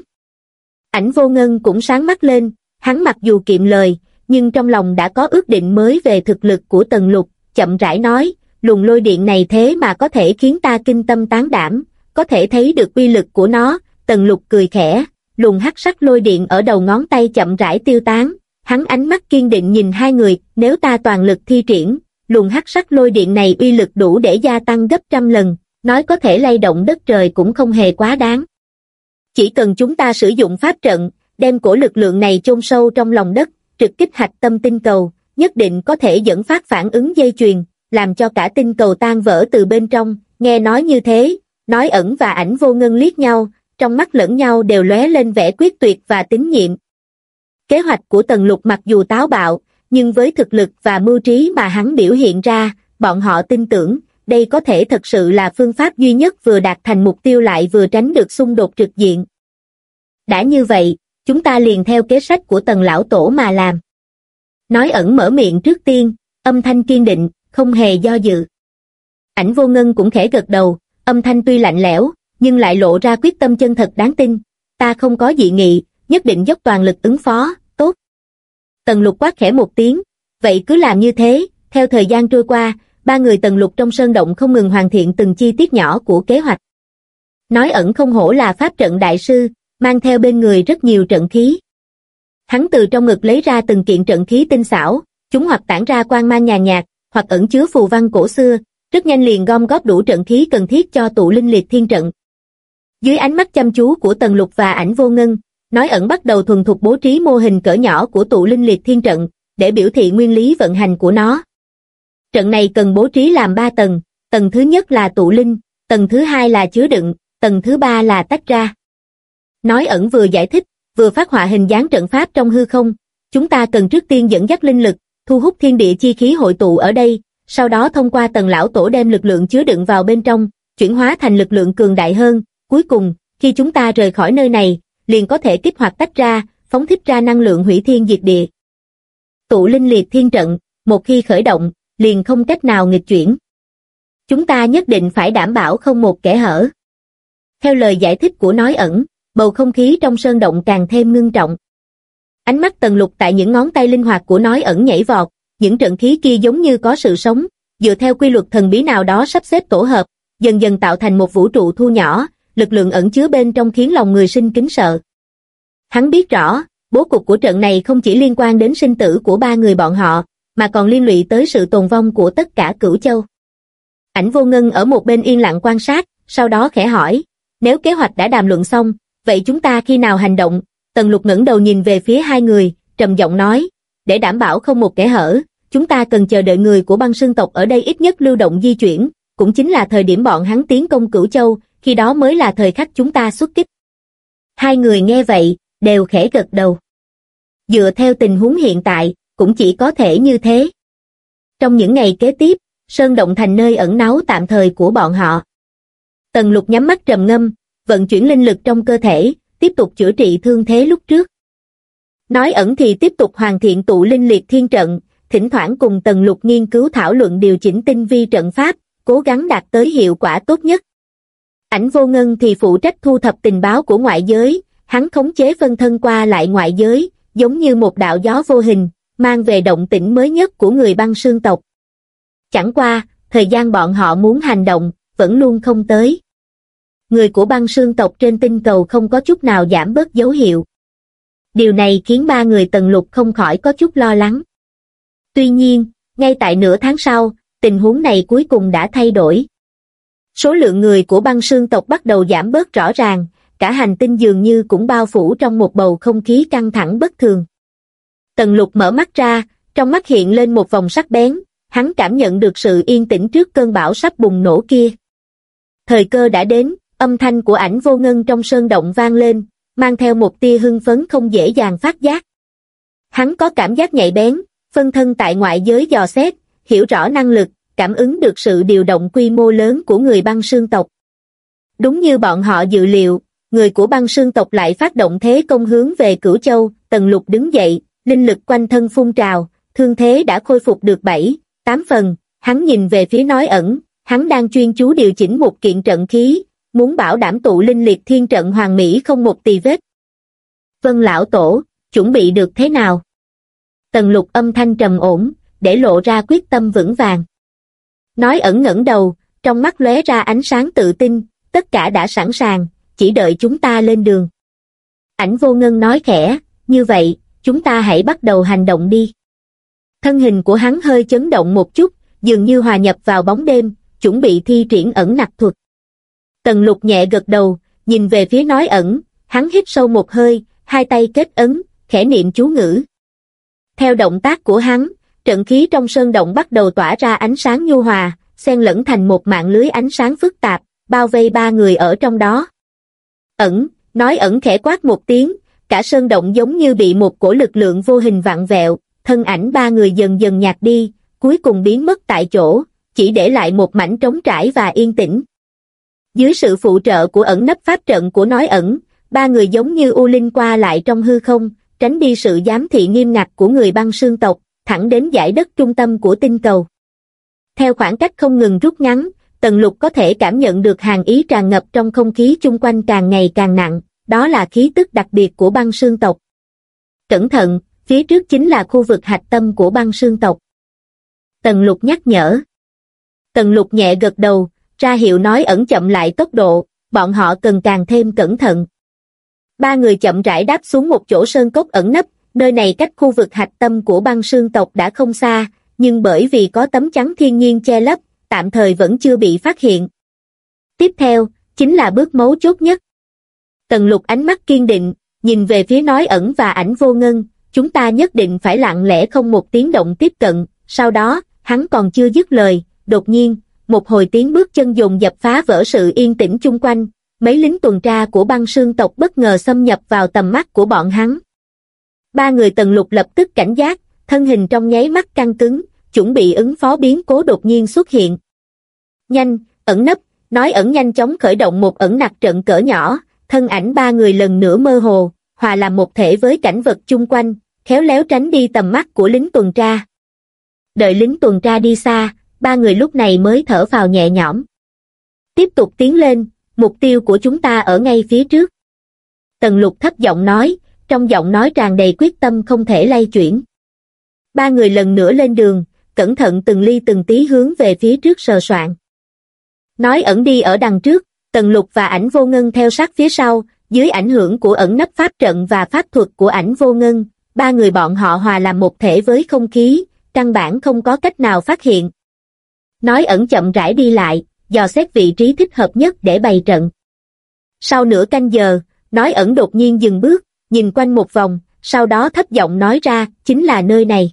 Ảnh vô ngân cũng sáng mắt lên, hắn mặc dù kiệm lời, nhưng trong lòng đã có ước định mới về thực lực của tần lục, chậm rãi nói, luồng lôi điện này thế mà có thể khiến ta kinh tâm tán đảm, có thể thấy được uy lực của nó, tần lục cười khẽ, luồng hắc sắc lôi điện ở đầu ngón tay chậm rãi tiêu tán, hắn ánh mắt kiên định nhìn hai người, nếu ta toàn lực thi triển, luồng hắc sắc lôi điện này uy lực đủ để gia tăng gấp trăm lần, nói có thể lay động đất trời cũng không hề quá đáng. Chỉ cần chúng ta sử dụng pháp trận, đem cổ lực lượng này chôn sâu trong lòng đất, trực kích hạch tâm tinh cầu, nhất định có thể dẫn phát phản ứng dây chuyền, làm cho cả tinh cầu tan vỡ từ bên trong, nghe nói như thế, nói ẩn và ảnh vô ngân liếc nhau, trong mắt lẫn nhau đều lóe lên vẻ quyết tuyệt và tín nhiệm. Kế hoạch của Tần Lục mặc dù táo bạo, nhưng với thực lực và mưu trí mà hắn biểu hiện ra, bọn họ tin tưởng, đây có thể thật sự là phương pháp duy nhất vừa đạt thành mục tiêu lại vừa tránh được xung đột trực diện. Đã như vậy, chúng ta liền theo kế sách của tần lão tổ mà làm. Nói ẩn mở miệng trước tiên, âm thanh kiên định, không hề do dự. Ảnh vô ngân cũng khẽ gật đầu, âm thanh tuy lạnh lẽo, nhưng lại lộ ra quyết tâm chân thật đáng tin. Ta không có dị nghị, nhất định dốc toàn lực ứng phó, tốt. Tần lục quát khẽ một tiếng, vậy cứ làm như thế, theo thời gian trôi qua, ba người tần lục trong sơn động không ngừng hoàn thiện từng chi tiết nhỏ của kế hoạch. Nói ẩn không hổ là pháp trận đại sư, mang theo bên người rất nhiều trận khí. Hắn từ trong ngực lấy ra từng kiện trận khí tinh xảo, chúng hoặc tản ra quang mang nhàn nhạt, hoặc ẩn chứa phù văn cổ xưa, rất nhanh liền gom góp đủ trận khí cần thiết cho tụ linh liệt thiên trận. Dưới ánh mắt chăm chú của Tần Lục và ảnh vô ngân, nói ẩn bắt đầu thuần thục bố trí mô hình cỡ nhỏ của tụ linh liệt thiên trận, để biểu thị nguyên lý vận hành của nó. Trận này cần bố trí làm ba tầng, tầng thứ nhất là tụ linh, tầng thứ hai là chứa đựng, tầng thứ ba là tách ra. Nói ẩn vừa giải thích, vừa phát họa hình dáng trận pháp trong hư không, chúng ta cần trước tiên dẫn dắt linh lực, thu hút thiên địa chi khí hội tụ ở đây, sau đó thông qua tầng lão tổ đem lực lượng chứa đựng vào bên trong, chuyển hóa thành lực lượng cường đại hơn, cuối cùng, khi chúng ta rời khỏi nơi này, liền có thể kích hoạt tách ra, phóng thích ra năng lượng hủy thiên diệt địa. Tụ linh liệt thiên trận, một khi khởi động, liền không cách nào nghịch chuyển. Chúng ta nhất định phải đảm bảo không một kẻ hở. Theo lời giải thích của nói ẩn, bầu không khí trong sơn động càng thêm ngưng trọng. Ánh mắt tần lục tại những ngón tay linh hoạt của nói ẩn nhảy vọt, những trận khí kia giống như có sự sống, dựa theo quy luật thần bí nào đó sắp xếp tổ hợp, dần dần tạo thành một vũ trụ thu nhỏ, lực lượng ẩn chứa bên trong khiến lòng người sinh kính sợ. Hắn biết rõ, bố cục của trận này không chỉ liên quan đến sinh tử của ba người bọn họ, mà còn liên lụy tới sự tồn vong của tất cả cửu châu. Ảnh vô ngân ở một bên yên lặng quan sát, sau đó khẽ hỏi, nếu kế hoạch đã đàm luận xong, vậy chúng ta khi nào hành động? Tần lục ngẩng đầu nhìn về phía hai người, trầm giọng nói, để đảm bảo không một kẻ hở, chúng ta cần chờ đợi người của băng sương tộc ở đây ít nhất lưu động di chuyển, cũng chính là thời điểm bọn hắn tiến công cửu châu, khi đó mới là thời khắc chúng ta xuất kích. Hai người nghe vậy, đều khẽ gật đầu. Dựa theo tình huống hiện tại, cũng chỉ có thể như thế. Trong những ngày kế tiếp, Sơn Động thành nơi ẩn náu tạm thời của bọn họ. Tần lục nhắm mắt trầm ngâm, vận chuyển linh lực trong cơ thể, tiếp tục chữa trị thương thế lúc trước. Nói ẩn thì tiếp tục hoàn thiện tụ linh liệt thiên trận, thỉnh thoảng cùng tần lục nghiên cứu thảo luận điều chỉnh tinh vi trận pháp, cố gắng đạt tới hiệu quả tốt nhất. Ảnh vô ngân thì phụ trách thu thập tình báo của ngoại giới, hắn khống chế phân thân qua lại ngoại giới, giống như một đạo gió vô hình, mang về động tĩnh mới nhất của người băng sương tộc. Chẳng qua, thời gian bọn họ muốn hành động, vẫn luôn không tới. Người của băng sương tộc trên tinh cầu không có chút nào giảm bớt dấu hiệu. Điều này khiến ba người tần lục không khỏi có chút lo lắng. Tuy nhiên, ngay tại nửa tháng sau, tình huống này cuối cùng đã thay đổi. Số lượng người của băng sương tộc bắt đầu giảm bớt rõ ràng, cả hành tinh dường như cũng bao phủ trong một bầu không khí căng thẳng bất thường. Tần lục mở mắt ra, trong mắt hiện lên một vòng sắc bén, hắn cảm nhận được sự yên tĩnh trước cơn bão sắp bùng nổ kia. Thời cơ đã đến, âm thanh của ảnh vô ngân trong sơn động vang lên, mang theo một tia hưng phấn không dễ dàng phát giác. Hắn có cảm giác nhạy bén, phân thân tại ngoại giới dò xét, hiểu rõ năng lực, cảm ứng được sự điều động quy mô lớn của người băng sương tộc. Đúng như bọn họ dự liệu, người của băng sương tộc lại phát động thế công hướng về Cửu Châu, Tần Lục đứng dậy, linh lực quanh thân phun trào, thương thế đã khôi phục được 7, 8 phần, hắn nhìn về phía nói ẩn, hắn đang chuyên chú điều chỉnh một kiện trận khí, muốn bảo đảm tụ linh liệt thiên trận hoàng mỹ không một tì vết. Vân lão tổ, chuẩn bị được thế nào? Tần lục âm thanh trầm ổn, để lộ ra quyết tâm vững vàng. Nói ẩn ngẩng đầu, trong mắt lóe ra ánh sáng tự tin, tất cả đã sẵn sàng, chỉ đợi chúng ta lên đường. Ảnh vô ngân nói khẽ, như vậy, chúng ta hãy bắt đầu hành động đi. Thân hình của hắn hơi chấn động một chút, dường như hòa nhập vào bóng đêm, chuẩn bị thi triển ẩn nặc thuật. Tần lục nhẹ gật đầu, nhìn về phía nói ẩn, hắn hít sâu một hơi, hai tay kết ấn, khẽ niệm chú ngữ. Theo động tác của hắn, trận khí trong sơn động bắt đầu tỏa ra ánh sáng nhu hòa, xen lẫn thành một mạng lưới ánh sáng phức tạp, bao vây ba người ở trong đó. Ẩn, nói ẩn khẽ quát một tiếng, cả sơn động giống như bị một cổ lực lượng vô hình vặn vẹo, thân ảnh ba người dần dần nhạt đi, cuối cùng biến mất tại chỗ, chỉ để lại một mảnh trống trải và yên tĩnh. Dưới sự phụ trợ của ẩn nấp pháp trận của nói ẩn, ba người giống như u linh qua lại trong hư không, tránh đi sự giám thị nghiêm ngặt của người băng sương tộc, thẳng đến giải đất trung tâm của tinh cầu. Theo khoảng cách không ngừng rút ngắn, Tần Lục có thể cảm nhận được hàng ý tràn ngập trong không khí chung quanh càng ngày càng nặng, đó là khí tức đặc biệt của băng sương tộc. Cẩn thận, phía trước chính là khu vực hạch tâm của băng sương tộc. Tần Lục nhắc nhở. Tần Lục nhẹ gật đầu, ra hiệu nói ẩn chậm lại tốc độ, bọn họ cần càng thêm cẩn thận. Ba người chậm rãi đáp xuống một chỗ sơn cốc ẩn nấp, nơi này cách khu vực hạch tâm của băng sương tộc đã không xa, nhưng bởi vì có tấm chắn thiên nhiên che lấp, tạm thời vẫn chưa bị phát hiện. Tiếp theo, chính là bước mấu chốt nhất. Tần lục ánh mắt kiên định, nhìn về phía nói ẩn và ảnh vô ngân, chúng ta nhất định phải lặng lẽ không một tiếng động tiếp cận, sau đó, hắn còn chưa dứt lời, đột nhiên, một hồi tiếng bước chân dồn dập phá vỡ sự yên tĩnh chung quanh, mấy lính tuần tra của băng sương tộc bất ngờ xâm nhập vào tầm mắt của bọn hắn. Ba người tần lục lập tức cảnh giác, thân hình trong nháy mắt căng cứng, chuẩn bị ứng phó biến cố đột nhiên xuất hiện. Nhanh, ẩn nấp, nói ẩn nhanh chóng khởi động một ẩn nặc trận cỡ nhỏ, thân ảnh ba người lần nữa mơ hồ, hòa làm một thể với cảnh vật chung quanh, khéo léo tránh đi tầm mắt của lính tuần tra. Đợi lính tuần tra đi xa, ba người lúc này mới thở vào nhẹ nhõm. Tiếp tục tiến lên, mục tiêu của chúng ta ở ngay phía trước. Tần lục thấp giọng nói, trong giọng nói tràn đầy quyết tâm không thể lay chuyển. Ba người lần nữa lên đường, cẩn thận từng ly từng tí hướng về phía trước sờ soạn. Nói ẩn đi ở đằng trước, tần lục và ảnh vô ngân theo sát phía sau, dưới ảnh hưởng của ẩn nấp pháp trận và pháp thuật của ảnh vô ngân, ba người bọn họ hòa làm một thể với không khí, căn bản không có cách nào phát hiện. Nói ẩn chậm rãi đi lại, dò xét vị trí thích hợp nhất để bày trận. Sau nửa canh giờ, nói ẩn đột nhiên dừng bước, nhìn quanh một vòng, sau đó thấp giọng nói ra, chính là nơi này.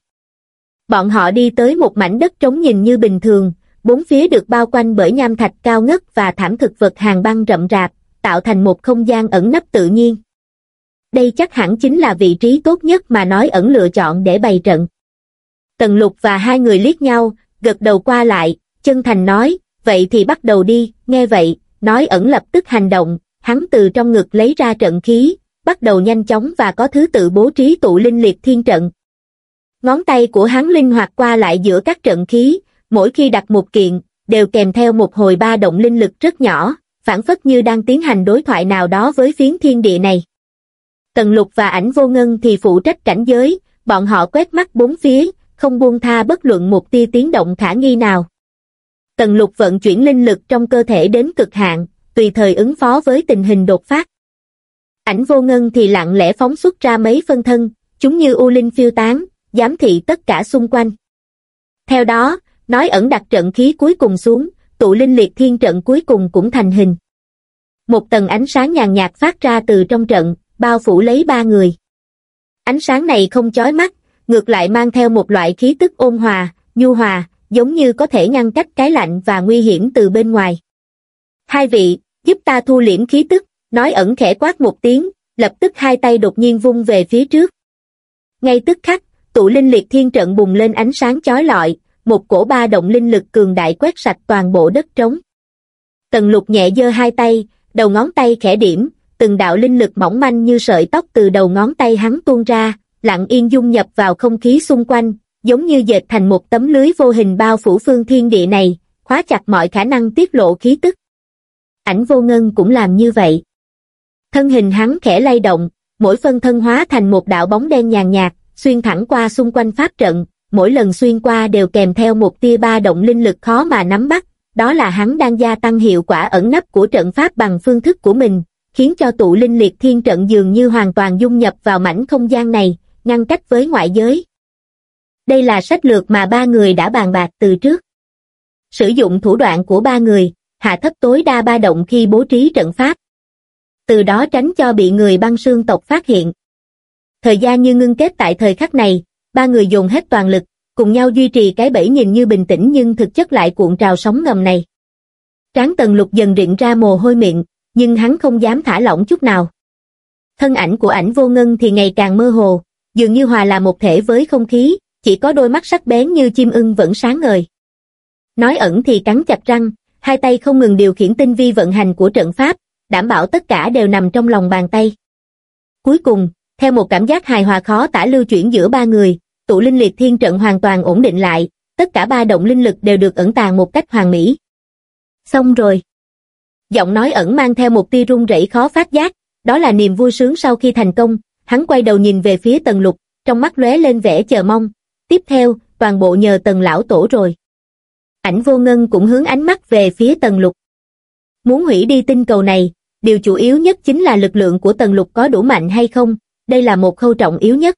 Bọn họ đi tới một mảnh đất trống nhìn như bình thường, bốn phía được bao quanh bởi nham thạch cao ngất và thảm thực vật hàng băng rậm rạp, tạo thành một không gian ẩn nấp tự nhiên. Đây chắc hẳn chính là vị trí tốt nhất mà nói ẩn lựa chọn để bày trận. Tần lục và hai người liếc nhau, gật đầu qua lại, chân thành nói, vậy thì bắt đầu đi, nghe vậy, nói ẩn lập tức hành động, hắn từ trong ngực lấy ra trận khí, bắt đầu nhanh chóng và có thứ tự bố trí tụ linh liệt thiên trận. Ngón tay của hắn linh hoạt qua lại giữa các trận khí, mỗi khi đặt một kiện, đều kèm theo một hồi ba động linh lực rất nhỏ, phản phất như đang tiến hành đối thoại nào đó với phiến thiên địa này. Tần lục và ảnh vô ngân thì phụ trách cảnh giới, bọn họ quét mắt bốn phía, không buông tha bất luận một tia tiếng động khả nghi nào. Tần lục vận chuyển linh lực trong cơ thể đến cực hạn, tùy thời ứng phó với tình hình đột phát. Ảnh vô ngân thì lặng lẽ phóng xuất ra mấy phân thân, chúng như u linh phiêu tán, giám thị tất cả xung quanh. Theo đó, nói ẩn đặt trận khí cuối cùng xuống, tụ linh liệt thiên trận cuối cùng cũng thành hình. Một tầng ánh sáng nhàn nhạt phát ra từ trong trận, bao phủ lấy ba người. Ánh sáng này không chói mắt, ngược lại mang theo một loại khí tức ôn hòa, nhu hòa, giống như có thể ngăn cách cái lạnh và nguy hiểm từ bên ngoài. Hai vị, giúp ta thu liễm khí tức, nói ẩn khẽ quát một tiếng, lập tức hai tay đột nhiên vung về phía trước. Ngay tức khắc, tụ linh liệt thiên trận bùng lên ánh sáng chói lọi, một cổ ba động linh lực cường đại quét sạch toàn bộ đất trống. Tần lục nhẹ giơ hai tay, đầu ngón tay khẽ điểm, từng đạo linh lực mỏng manh như sợi tóc từ đầu ngón tay hắn tuôn ra, lặng yên dung nhập vào không khí xung quanh, giống như dệt thành một tấm lưới vô hình bao phủ phương thiên địa này, khóa chặt mọi khả năng tiết lộ khí tức. Ảnh vô ngân cũng làm như vậy. Thân hình hắn khẽ lay động, mỗi phân thân hóa thành một đạo bóng đen nhàn nhạt, xuyên thẳng qua xung quanh pháp trận, mỗi lần xuyên qua đều kèm theo một tia ba động linh lực khó mà nắm bắt, đó là hắn đang gia tăng hiệu quả ẩn nấp của trận pháp bằng phương thức của mình, khiến cho tụ linh liệt thiên trận dường như hoàn toàn dung nhập vào mảnh không gian này, ngăn cách với ngoại giới. Đây là sách lược mà ba người đã bàn bạc từ trước. Sử dụng thủ đoạn của ba người, hạ thấp tối đa ba động khi bố trí trận pháp. Từ đó tránh cho bị người băng sương tộc phát hiện. Thời gian như ngưng kết tại thời khắc này, ba người dùng hết toàn lực, cùng nhau duy trì cái bẫy nhìn như bình tĩnh nhưng thực chất lại cuộn trào sóng ngầm này. Tráng tần lục dần rịn ra mồ hôi miệng, nhưng hắn không dám thả lỏng chút nào. Thân ảnh của ảnh vô ngân thì ngày càng mơ hồ, dường như hòa là một thể với không khí, chỉ có đôi mắt sắc bén như chim ưng vẫn sáng ngời. Nói ẩn thì cắn chặt răng, hai tay không ngừng điều khiển tinh vi vận hành của trận pháp, đảm bảo tất cả đều nằm trong lòng bàn tay. Cuối cùng, theo một cảm giác hài hòa khó tả lưu chuyển giữa ba người, tụ linh liệt thiên trận hoàn toàn ổn định lại, tất cả ba động linh lực đều được ẩn tàng một cách hoàn mỹ. Xong rồi. Giọng nói ẩn mang theo một tia run rẩy khó phát giác, đó là niềm vui sướng sau khi thành công, hắn quay đầu nhìn về phía tần lục, trong mắt lóe lên vẻ chờ mong, tiếp theo, toàn bộ nhờ tần lão tổ rồi. Ảnh vô ngân cũng hướng ánh mắt về phía tần lục. Muốn hủy đi tinh cầu này, điều chủ yếu nhất chính là lực lượng của tần lục có đủ mạnh hay không, đây là một khâu trọng yếu nhất.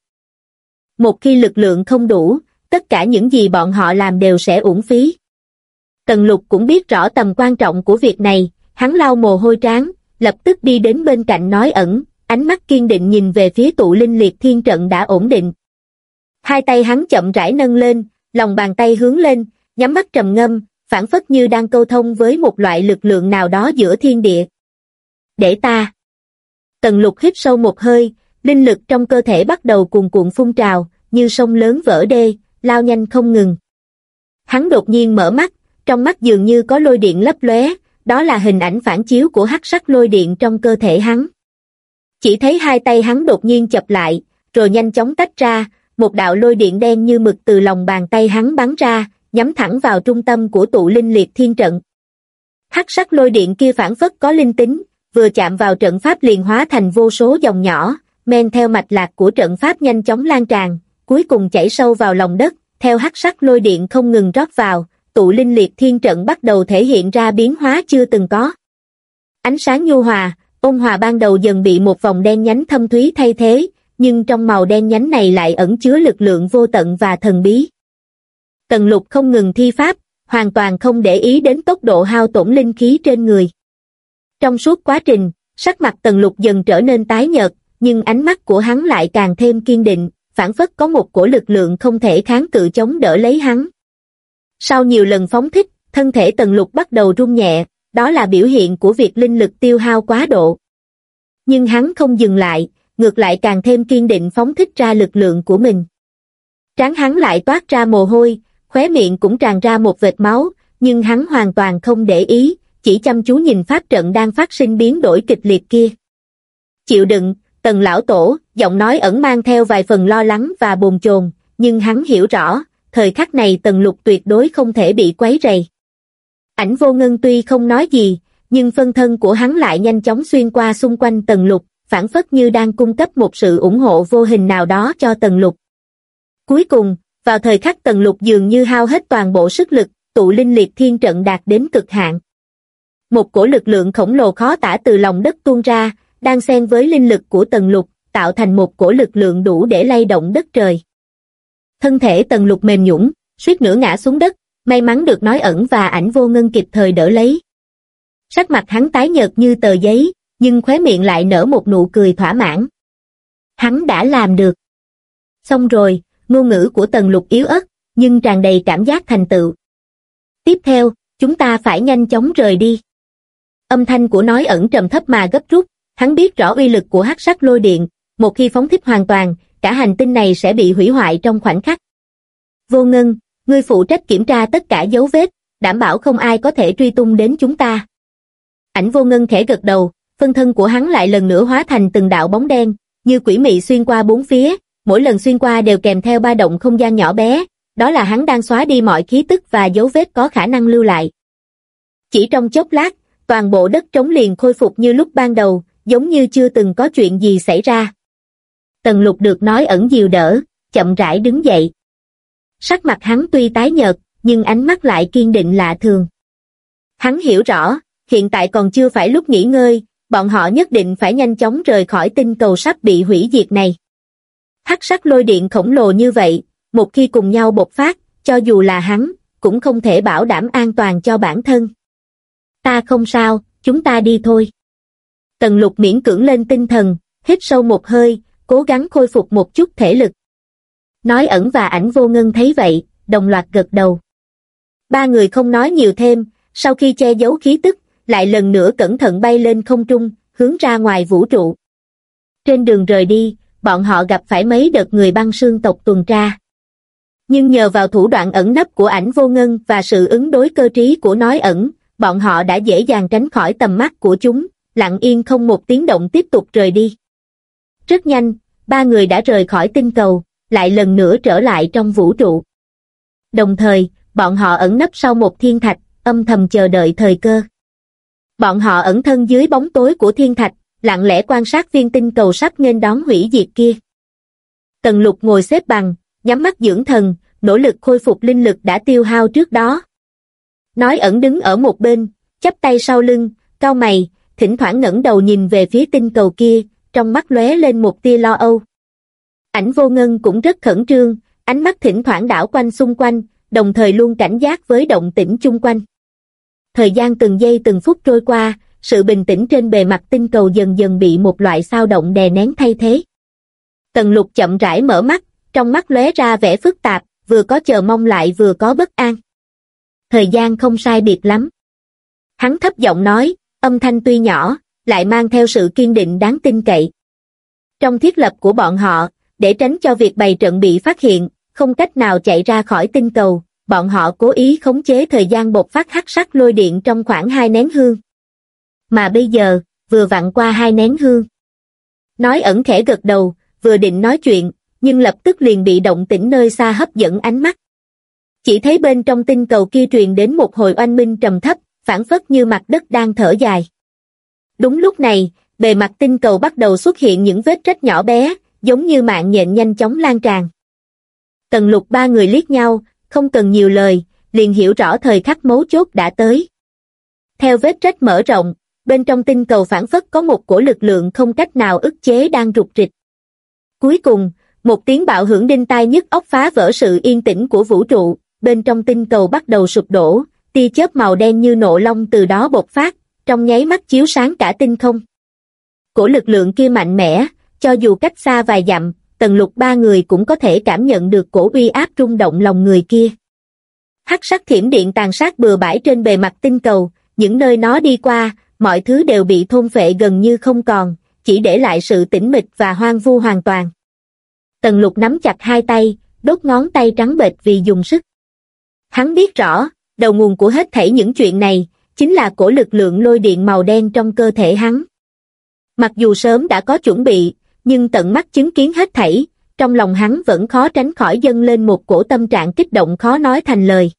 Một khi lực lượng không đủ, tất cả những gì bọn họ làm đều sẽ uổng phí. Tần lục cũng biết rõ tầm quan trọng của việc này, hắn lau mồ hôi trán, lập tức đi đến bên cạnh nói ẩn, ánh mắt kiên định nhìn về phía tụ linh liệt thiên trận đã ổn định. Hai tay hắn chậm rãi nâng lên, lòng bàn tay hướng lên, nhắm mắt trầm ngâm, phản phất như đang câu thông với một loại lực lượng nào đó giữa thiên địa. Để ta. Tần lục hít sâu một hơi, linh lực trong cơ thể bắt đầu cuồn cuộn phun trào, như sông lớn vỡ đê, lao nhanh không ngừng. Hắn đột nhiên mở mắt, trong mắt dường như có lôi điện lấp lóe, đó là hình ảnh phản chiếu của hắc sắc lôi điện trong cơ thể hắn. Chỉ thấy hai tay hắn đột nhiên chập lại, rồi nhanh chóng tách ra, một đạo lôi điện đen như mực từ lòng bàn tay hắn bắn ra, nhắm thẳng vào trung tâm của tụ linh liệt thiên trận. Hắc sắc lôi điện kia phản phất có linh tính, vừa chạm vào trận pháp liền hóa thành vô số dòng nhỏ, men theo mạch lạc của trận pháp nhanh chóng lan tràn, cuối cùng chảy sâu vào lòng đất, theo hắc sắc lôi điện không ngừng rót vào, tụ linh liệt thiên trận bắt đầu thể hiện ra biến hóa chưa từng có. Ánh sáng nhu hòa, ôn hòa ban đầu dần bị một vòng đen nhánh thâm thúy thay thế, nhưng trong màu đen nhánh này lại ẩn chứa lực lượng vô tận và thần bí. Tần lục không ngừng thi pháp, hoàn toàn không để ý đến tốc độ hao tổn linh khí trên người. Trong suốt quá trình, sắc mặt tần lục dần trở nên tái nhợt, nhưng ánh mắt của hắn lại càng thêm kiên định, phản phất có một cổ lực lượng không thể kháng cự chống đỡ lấy hắn. Sau nhiều lần phóng thích, thân thể tần lục bắt đầu rung nhẹ, đó là biểu hiện của việc linh lực tiêu hao quá độ. Nhưng hắn không dừng lại, ngược lại càng thêm kiên định phóng thích ra lực lượng của mình. Tráng hắn lại toát ra mồ hôi, khóe miệng cũng tràn ra một vệt máu, nhưng hắn hoàn toàn không để ý, chỉ chăm chú nhìn pháp trận đang phát sinh biến đổi kịch liệt kia. Chịu đựng, tần lão tổ, giọng nói ẩn mang theo vài phần lo lắng và bồn chồn, nhưng hắn hiểu rõ, thời khắc này tần lục tuyệt đối không thể bị quấy rầy. Ảnh vô ngân tuy không nói gì, nhưng phân thân của hắn lại nhanh chóng xuyên qua xung quanh tần lục, phản phất như đang cung cấp một sự ủng hộ vô hình nào đó cho tần lục. Cuối cùng, vào thời khắc tần lục dường như hao hết toàn bộ sức lực, tụ linh liệt thiên trận đạt đến cực hạn. Một cổ lực lượng khổng lồ khó tả từ lòng đất tuôn ra, đang xen với linh lực của tần lục, tạo thành một cổ lực lượng đủ để lay động đất trời. Thân thể tần lục mềm nhũng, suýt nữa ngã xuống đất, may mắn được nói ẩn và ảnh vô ngân kịp thời đỡ lấy. Sắc mặt hắn tái nhợt như tờ giấy, nhưng khóe miệng lại nở một nụ cười thỏa mãn. Hắn đã làm được. Xong rồi, ngôn ngữ của tần lục yếu ớt, nhưng tràn đầy cảm giác thành tựu. Tiếp theo, chúng ta phải nhanh chóng rời đi. Âm thanh của nói ẩn trầm thấp mà gấp rút, hắn biết rõ uy lực của hắc sắc lôi điện, một khi phóng thích hoàn toàn, cả hành tinh này sẽ bị hủy hoại trong khoảnh khắc. Vô ngân, ngươi phụ trách kiểm tra tất cả dấu vết, đảm bảo không ai có thể truy tung đến chúng ta. Ảnh vô ngân khẽ gật đầu, phân thân của hắn lại lần nữa hóa thành từng đạo bóng đen, như quỷ mị xuyên qua bốn phía, mỗi lần xuyên qua đều kèm theo ba động không gian nhỏ bé, đó là hắn đang xóa đi mọi khí tức và dấu vết có khả năng lưu lại. Chỉ trong chốc lát, toàn bộ đất trống liền khôi phục như lúc ban đầu, giống như chưa từng có chuyện gì xảy ra. Tần lục được nói ẩn dìu đỡ, chậm rãi đứng dậy. Sắc mặt hắn tuy tái nhợt, nhưng ánh mắt lại kiên định lạ thường. Hắn hiểu rõ, hiện tại còn chưa phải lúc nghỉ ngơi, bọn họ nhất định phải nhanh chóng rời khỏi tinh cầu sắp bị hủy diệt này. Hắc sắc lôi điện khổng lồ như vậy, một khi cùng nhau bộc phát, cho dù là hắn, cũng không thể bảo đảm an toàn cho bản thân. Ta không sao, chúng ta đi thôi. Tần lục miễn cưỡng lên tinh thần, hít sâu một hơi, cố gắng khôi phục một chút thể lực. Nói ẩn và ảnh vô ngân thấy vậy, đồng loạt gật đầu. Ba người không nói nhiều thêm, sau khi che giấu khí tức, lại lần nữa cẩn thận bay lên không trung, hướng ra ngoài vũ trụ. Trên đường rời đi, bọn họ gặp phải mấy đợt người băng sương tộc tuần tra. Nhưng nhờ vào thủ đoạn ẩn nấp của ảnh vô ngân và sự ứng đối cơ trí của nói ẩn, bọn họ đã dễ dàng tránh khỏi tầm mắt của chúng, lặng yên không một tiếng động tiếp tục rời đi. Rất nhanh, ba người đã rời khỏi tinh cầu, lại lần nữa trở lại trong vũ trụ. Đồng thời, bọn họ ẩn nấp sau một thiên thạch, âm thầm chờ đợi thời cơ. Bọn họ ẩn thân dưới bóng tối của thiên thạch, lặng lẽ quan sát viên tinh cầu sắp nghênh đón hủy diệt kia. Tần lục ngồi xếp bằng, nhắm mắt dưỡng thần, nỗ lực khôi phục linh lực đã tiêu hao trước đó. Nói ẩn đứng ở một bên, chắp tay sau lưng, cao mày, thỉnh thoảng ngẩng đầu nhìn về phía tinh cầu kia, trong mắt lóe lên một tia lo âu. Ảnh vô ngân cũng rất khẩn trương, ánh mắt thỉnh thoảng đảo quanh xung quanh, đồng thời luôn cảnh giác với động tĩnh chung quanh. Thời gian từng giây từng phút trôi qua, sự bình tĩnh trên bề mặt tinh cầu dần dần bị một loại sao động đè nén thay thế. Tần lục chậm rãi mở mắt, trong mắt lóe ra vẻ phức tạp, vừa có chờ mong lại vừa có bất an. Thời gian không sai biệt lắm. Hắn thấp giọng nói, âm thanh tuy nhỏ, lại mang theo sự kiên định đáng tin cậy. Trong thiết lập của bọn họ, để tránh cho việc bày trận bị phát hiện, không cách nào chạy ra khỏi tinh cầu, bọn họ cố ý khống chế thời gian bột phát hắc sắc lôi điện trong khoảng hai nén hương. Mà bây giờ, vừa vặn qua hai nén hương. Nói ẩn khẽ gật đầu, vừa định nói chuyện, nhưng lập tức liền bị động tĩnh nơi xa hấp dẫn ánh mắt. Chỉ thấy bên trong tinh cầu kia truyền đến một hồi oanh minh trầm thấp, phản phất như mặt đất đang thở dài. Đúng lúc này, bề mặt tinh cầu bắt đầu xuất hiện những vết rách nhỏ bé, giống như mạng nhện nhanh chóng lan tràn. Tần lục ba người liếc nhau, không cần nhiều lời, liền hiểu rõ thời khắc mấu chốt đã tới. Theo vết rách mở rộng, bên trong tinh cầu phản phất có một cổ lực lượng không cách nào ức chế đang rụt rịch. Cuối cùng, một tiếng bạo hưởng đinh tai nhức óc phá vỡ sự yên tĩnh của vũ trụ, bên trong tinh cầu bắt đầu sụp đổ, tia chớp màu đen như nộ long từ đó bộc phát, trong nháy mắt chiếu sáng cả tinh không. Cổ lực lượng kia mạnh mẽ, cho dù cách xa vài dặm, tần lục ba người cũng có thể cảm nhận được cổ uy áp rung động lòng người kia. Hắc sắc thiểm điện tàn sát bừa bãi trên bề mặt tinh cầu, những nơi nó đi qua, mọi thứ đều bị thôn phệ gần như không còn, chỉ để lại sự tĩnh mịch và hoang vu hoàn toàn. Tần lục nắm chặt hai tay, đốt ngón tay trắng bệch vì dùng sức. Hắn biết rõ, đầu nguồn của hết thảy những chuyện này, chính là cổ lực lượng lôi điện màu đen trong cơ thể hắn. Mặc dù sớm đã có chuẩn bị, nhưng tận mắt chứng kiến hết thảy, trong lòng hắn vẫn khó tránh khỏi dâng lên một cổ tâm trạng kích động khó nói thành lời.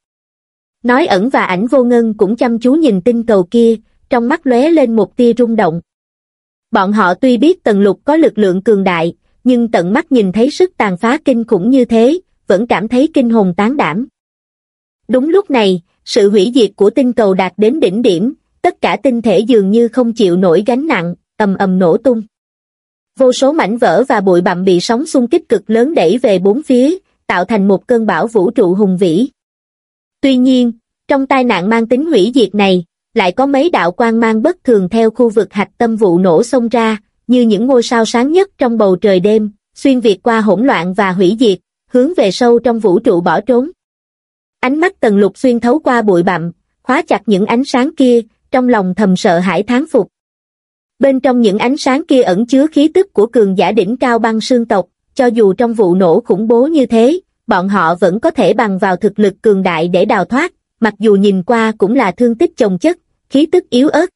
Nói ẩn và ảnh vô ngân cũng chăm chú nhìn tinh cầu kia, trong mắt lóe lên một tia rung động. Bọn họ tuy biết tần lục có lực lượng cường đại, nhưng tận mắt nhìn thấy sức tàn phá kinh khủng như thế, vẫn cảm thấy kinh hồn tán đảm. Đúng lúc này, sự hủy diệt của tinh cầu đạt đến đỉnh điểm, tất cả tinh thể dường như không chịu nổi gánh nặng, ầm ầm nổ tung. Vô số mảnh vỡ và bụi bặm bị sóng xung kích cực lớn đẩy về bốn phía, tạo thành một cơn bão vũ trụ hùng vĩ. Tuy nhiên, trong tai nạn mang tính hủy diệt này, lại có mấy đạo quang mang bất thường theo khu vực hạch tâm vụ nổ xông ra, như những ngôi sao sáng nhất trong bầu trời đêm, xuyên việt qua hỗn loạn và hủy diệt, hướng về sâu trong vũ trụ bỏ trốn. Ánh mắt tần lục xuyên thấu qua bụi bặm, khóa chặt những ánh sáng kia, trong lòng thầm sợ hãi thán phục. Bên trong những ánh sáng kia ẩn chứa khí tức của cường giả đỉnh cao băng sương tộc, cho dù trong vụ nổ khủng bố như thế, bọn họ vẫn có thể bằng vào thực lực cường đại để đào thoát, mặc dù nhìn qua cũng là thương tích chồng chất, khí tức yếu ớt.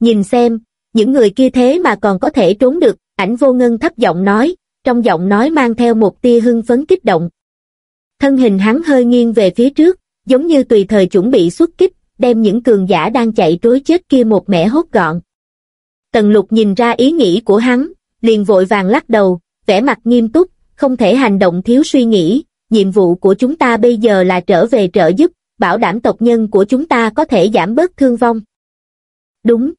Nhìn xem, những người kia thế mà còn có thể trốn được, ảnh vô ngân thấp giọng nói, trong giọng nói mang theo một tia hưng phấn kích động. Thân hình hắn hơi nghiêng về phía trước, giống như tùy thời chuẩn bị xuất kích, đem những cường giả đang chạy trối chết kia một mẻ hốt gọn. Tần lục nhìn ra ý nghĩ của hắn, liền vội vàng lắc đầu, vẻ mặt nghiêm túc, không thể hành động thiếu suy nghĩ, nhiệm vụ của chúng ta bây giờ là trở về trợ giúp, bảo đảm tộc nhân của chúng ta có thể giảm bớt thương vong. Đúng.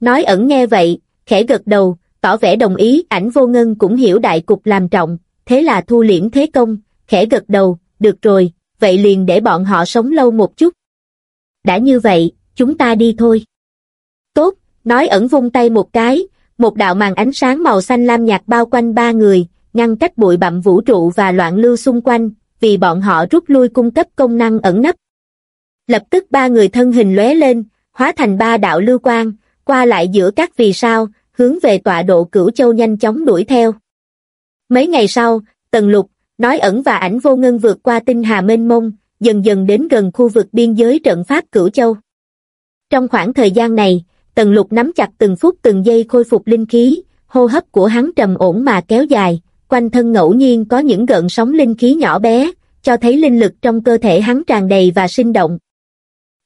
Nói ẩn nghe vậy, khẽ gật đầu, tỏ vẻ đồng ý, ảnh vô ngân cũng hiểu đại cục làm trọng, thế là thu liễm thế công, khẽ gật đầu, được rồi, vậy liền để bọn họ sống lâu một chút. Đã như vậy, chúng ta đi thôi. Tốt, nói ẩn vung tay một cái, một đạo màn ánh sáng màu xanh lam nhạt bao quanh ba người, ngăn cách bụi bặm vũ trụ và loạn lưu xung quanh, vì bọn họ rút lui cung cấp công năng ẩn nấp. Lập tức ba người thân hình lóe lên, hóa thành ba đạo lưu quang, qua lại giữa các vì sao, hướng về tọa độ cửu châu nhanh chóng đuổi theo. Mấy ngày sau, Tần Lục, nói ẩn và ảnh vô ngân vượt qua tinh hà mênh mông, dần dần đến gần khu vực biên giới trận pháp cửu châu. Trong khoảng thời gian này, Tần Lục nắm chặt từng phút từng giây khôi phục linh khí, hô hấp của hắn trầm ổn mà kéo dài, quanh thân ngẫu nhiên có những gợn sóng linh khí nhỏ bé, cho thấy linh lực trong cơ thể hắn tràn đầy và sinh động.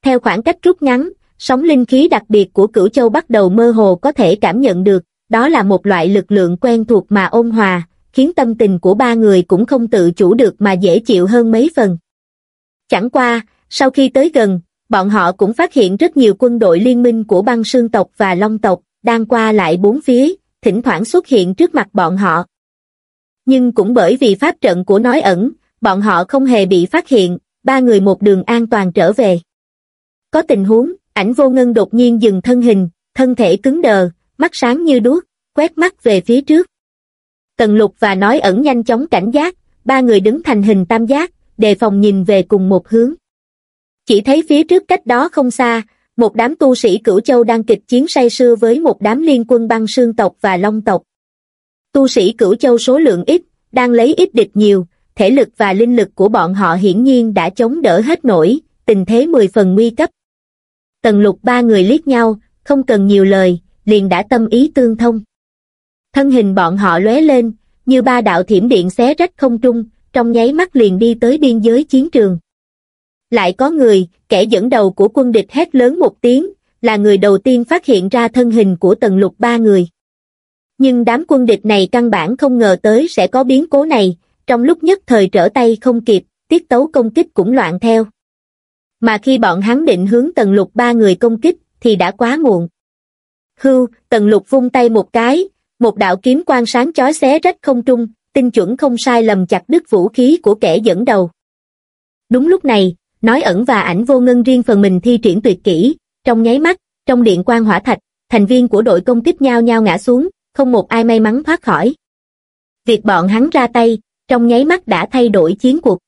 Theo khoảng cách rút ngắn, sóng linh khí đặc biệt của cửu châu bắt đầu mơ hồ có thể cảm nhận được, đó là một loại lực lượng quen thuộc mà ôn hòa, khiến tâm tình của ba người cũng không tự chủ được mà dễ chịu hơn mấy phần. Chẳng qua, sau khi tới gần, bọn họ cũng phát hiện rất nhiều quân đội liên minh của băng sương tộc và long tộc, đang qua lại bốn phía, thỉnh thoảng xuất hiện trước mặt bọn họ. Nhưng cũng bởi vì pháp trận của nói ẩn, bọn họ không hề bị phát hiện, ba người một đường an toàn trở về. Có tình huống, ảnh vô ngân đột nhiên dừng thân hình, thân thể cứng đờ, mắt sáng như đuốc, quét mắt về phía trước. Tần lục và nói ẩn nhanh chóng cảnh giác, ba người đứng thành hình tam giác, đề phòng nhìn về cùng một hướng. Chỉ thấy phía trước cách đó không xa, một đám tu sĩ cửu châu đang kịch chiến say sưa với một đám liên quân băng sương tộc và long tộc. Tu sĩ cửu châu số lượng ít, đang lấy ít địch nhiều, thể lực và linh lực của bọn họ hiển nhiên đã chống đỡ hết nổi, tình thế mười phần nguy cấp. Tần lục ba người liếc nhau, không cần nhiều lời, liền đã tâm ý tương thông. Thân hình bọn họ lóe lên, như ba đạo thiểm điện xé rách không trung, trong nháy mắt liền đi tới biên giới chiến trường. Lại có người, kẻ dẫn đầu của quân địch hét lớn một tiếng, là người đầu tiên phát hiện ra thân hình của tần lục ba người. Nhưng đám quân địch này căn bản không ngờ tới sẽ có biến cố này, trong lúc nhất thời trở tay không kịp, tiết tấu công kích cũng loạn theo. Mà khi bọn hắn định hướng tần lục ba người công kích, thì đã quá muộn. Hưu, tần lục vung tay một cái, một đạo kiếm quang sáng chói xé rách không trung, tinh chuẩn không sai lầm chặt đứt vũ khí của kẻ dẫn đầu. Đúng lúc này, nói ẩn và ảnh vô ngân riêng phần mình thi triển tuyệt kỹ, trong nháy mắt, trong điện quan hỏa thạch, thành viên của đội công kích nhau nhau ngã xuống, không một ai may mắn thoát khỏi. Việc bọn hắn ra tay, trong nháy mắt đã thay đổi chiến cuộc.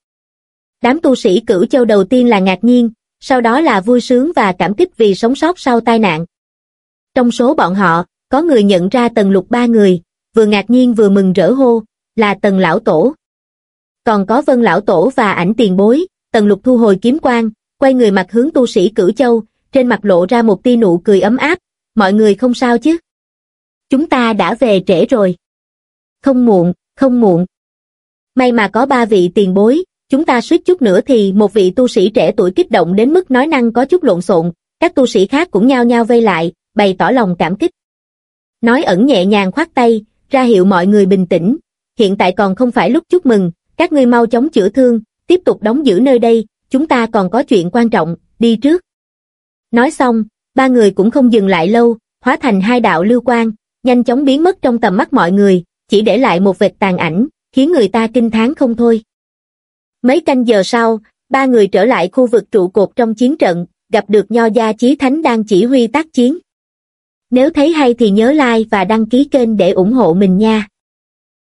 Đám tu sĩ cửu châu đầu tiên là ngạc nhiên, sau đó là vui sướng và cảm kích vì sống sót sau tai nạn. Trong số bọn họ, có người nhận ra tần lục ba người, vừa ngạc nhiên vừa mừng rỡ hô, là tần lão tổ. Còn có vân lão tổ và ảnh tiền bối, tần lục thu hồi kiếm quang, quay người mặt hướng tu sĩ cửu châu, trên mặt lộ ra một tia nụ cười ấm áp, mọi người không sao chứ? Chúng ta đã về trễ rồi. Không muộn, không muộn. May mà có ba vị tiền bối, chúng ta suýt chút nữa thì một vị tu sĩ trẻ tuổi kích động đến mức nói năng có chút lộn xộn, các tu sĩ khác cũng nhao nhao vây lại, bày tỏ lòng cảm kích. Nói ẩn nhẹ nhàng khoát tay, ra hiệu mọi người bình tĩnh, hiện tại còn không phải lúc chúc mừng, các ngươi mau chóng chữa thương, tiếp tục đóng giữ nơi đây, chúng ta còn có chuyện quan trọng, đi trước. Nói xong, ba người cũng không dừng lại lâu, hóa thành hai đạo lưu quang, nhanh chóng biến mất trong tầm mắt mọi người, chỉ để lại một vệt tàn ảnh, khiến người ta kinh thán không thôi. Mấy canh giờ sau, ba người trở lại khu vực trụ cột trong chiến trận, gặp được Nho Gia Chí Thánh đang chỉ huy tác chiến. Nếu thấy hay thì nhớ like và đăng ký kênh để ủng hộ mình nha.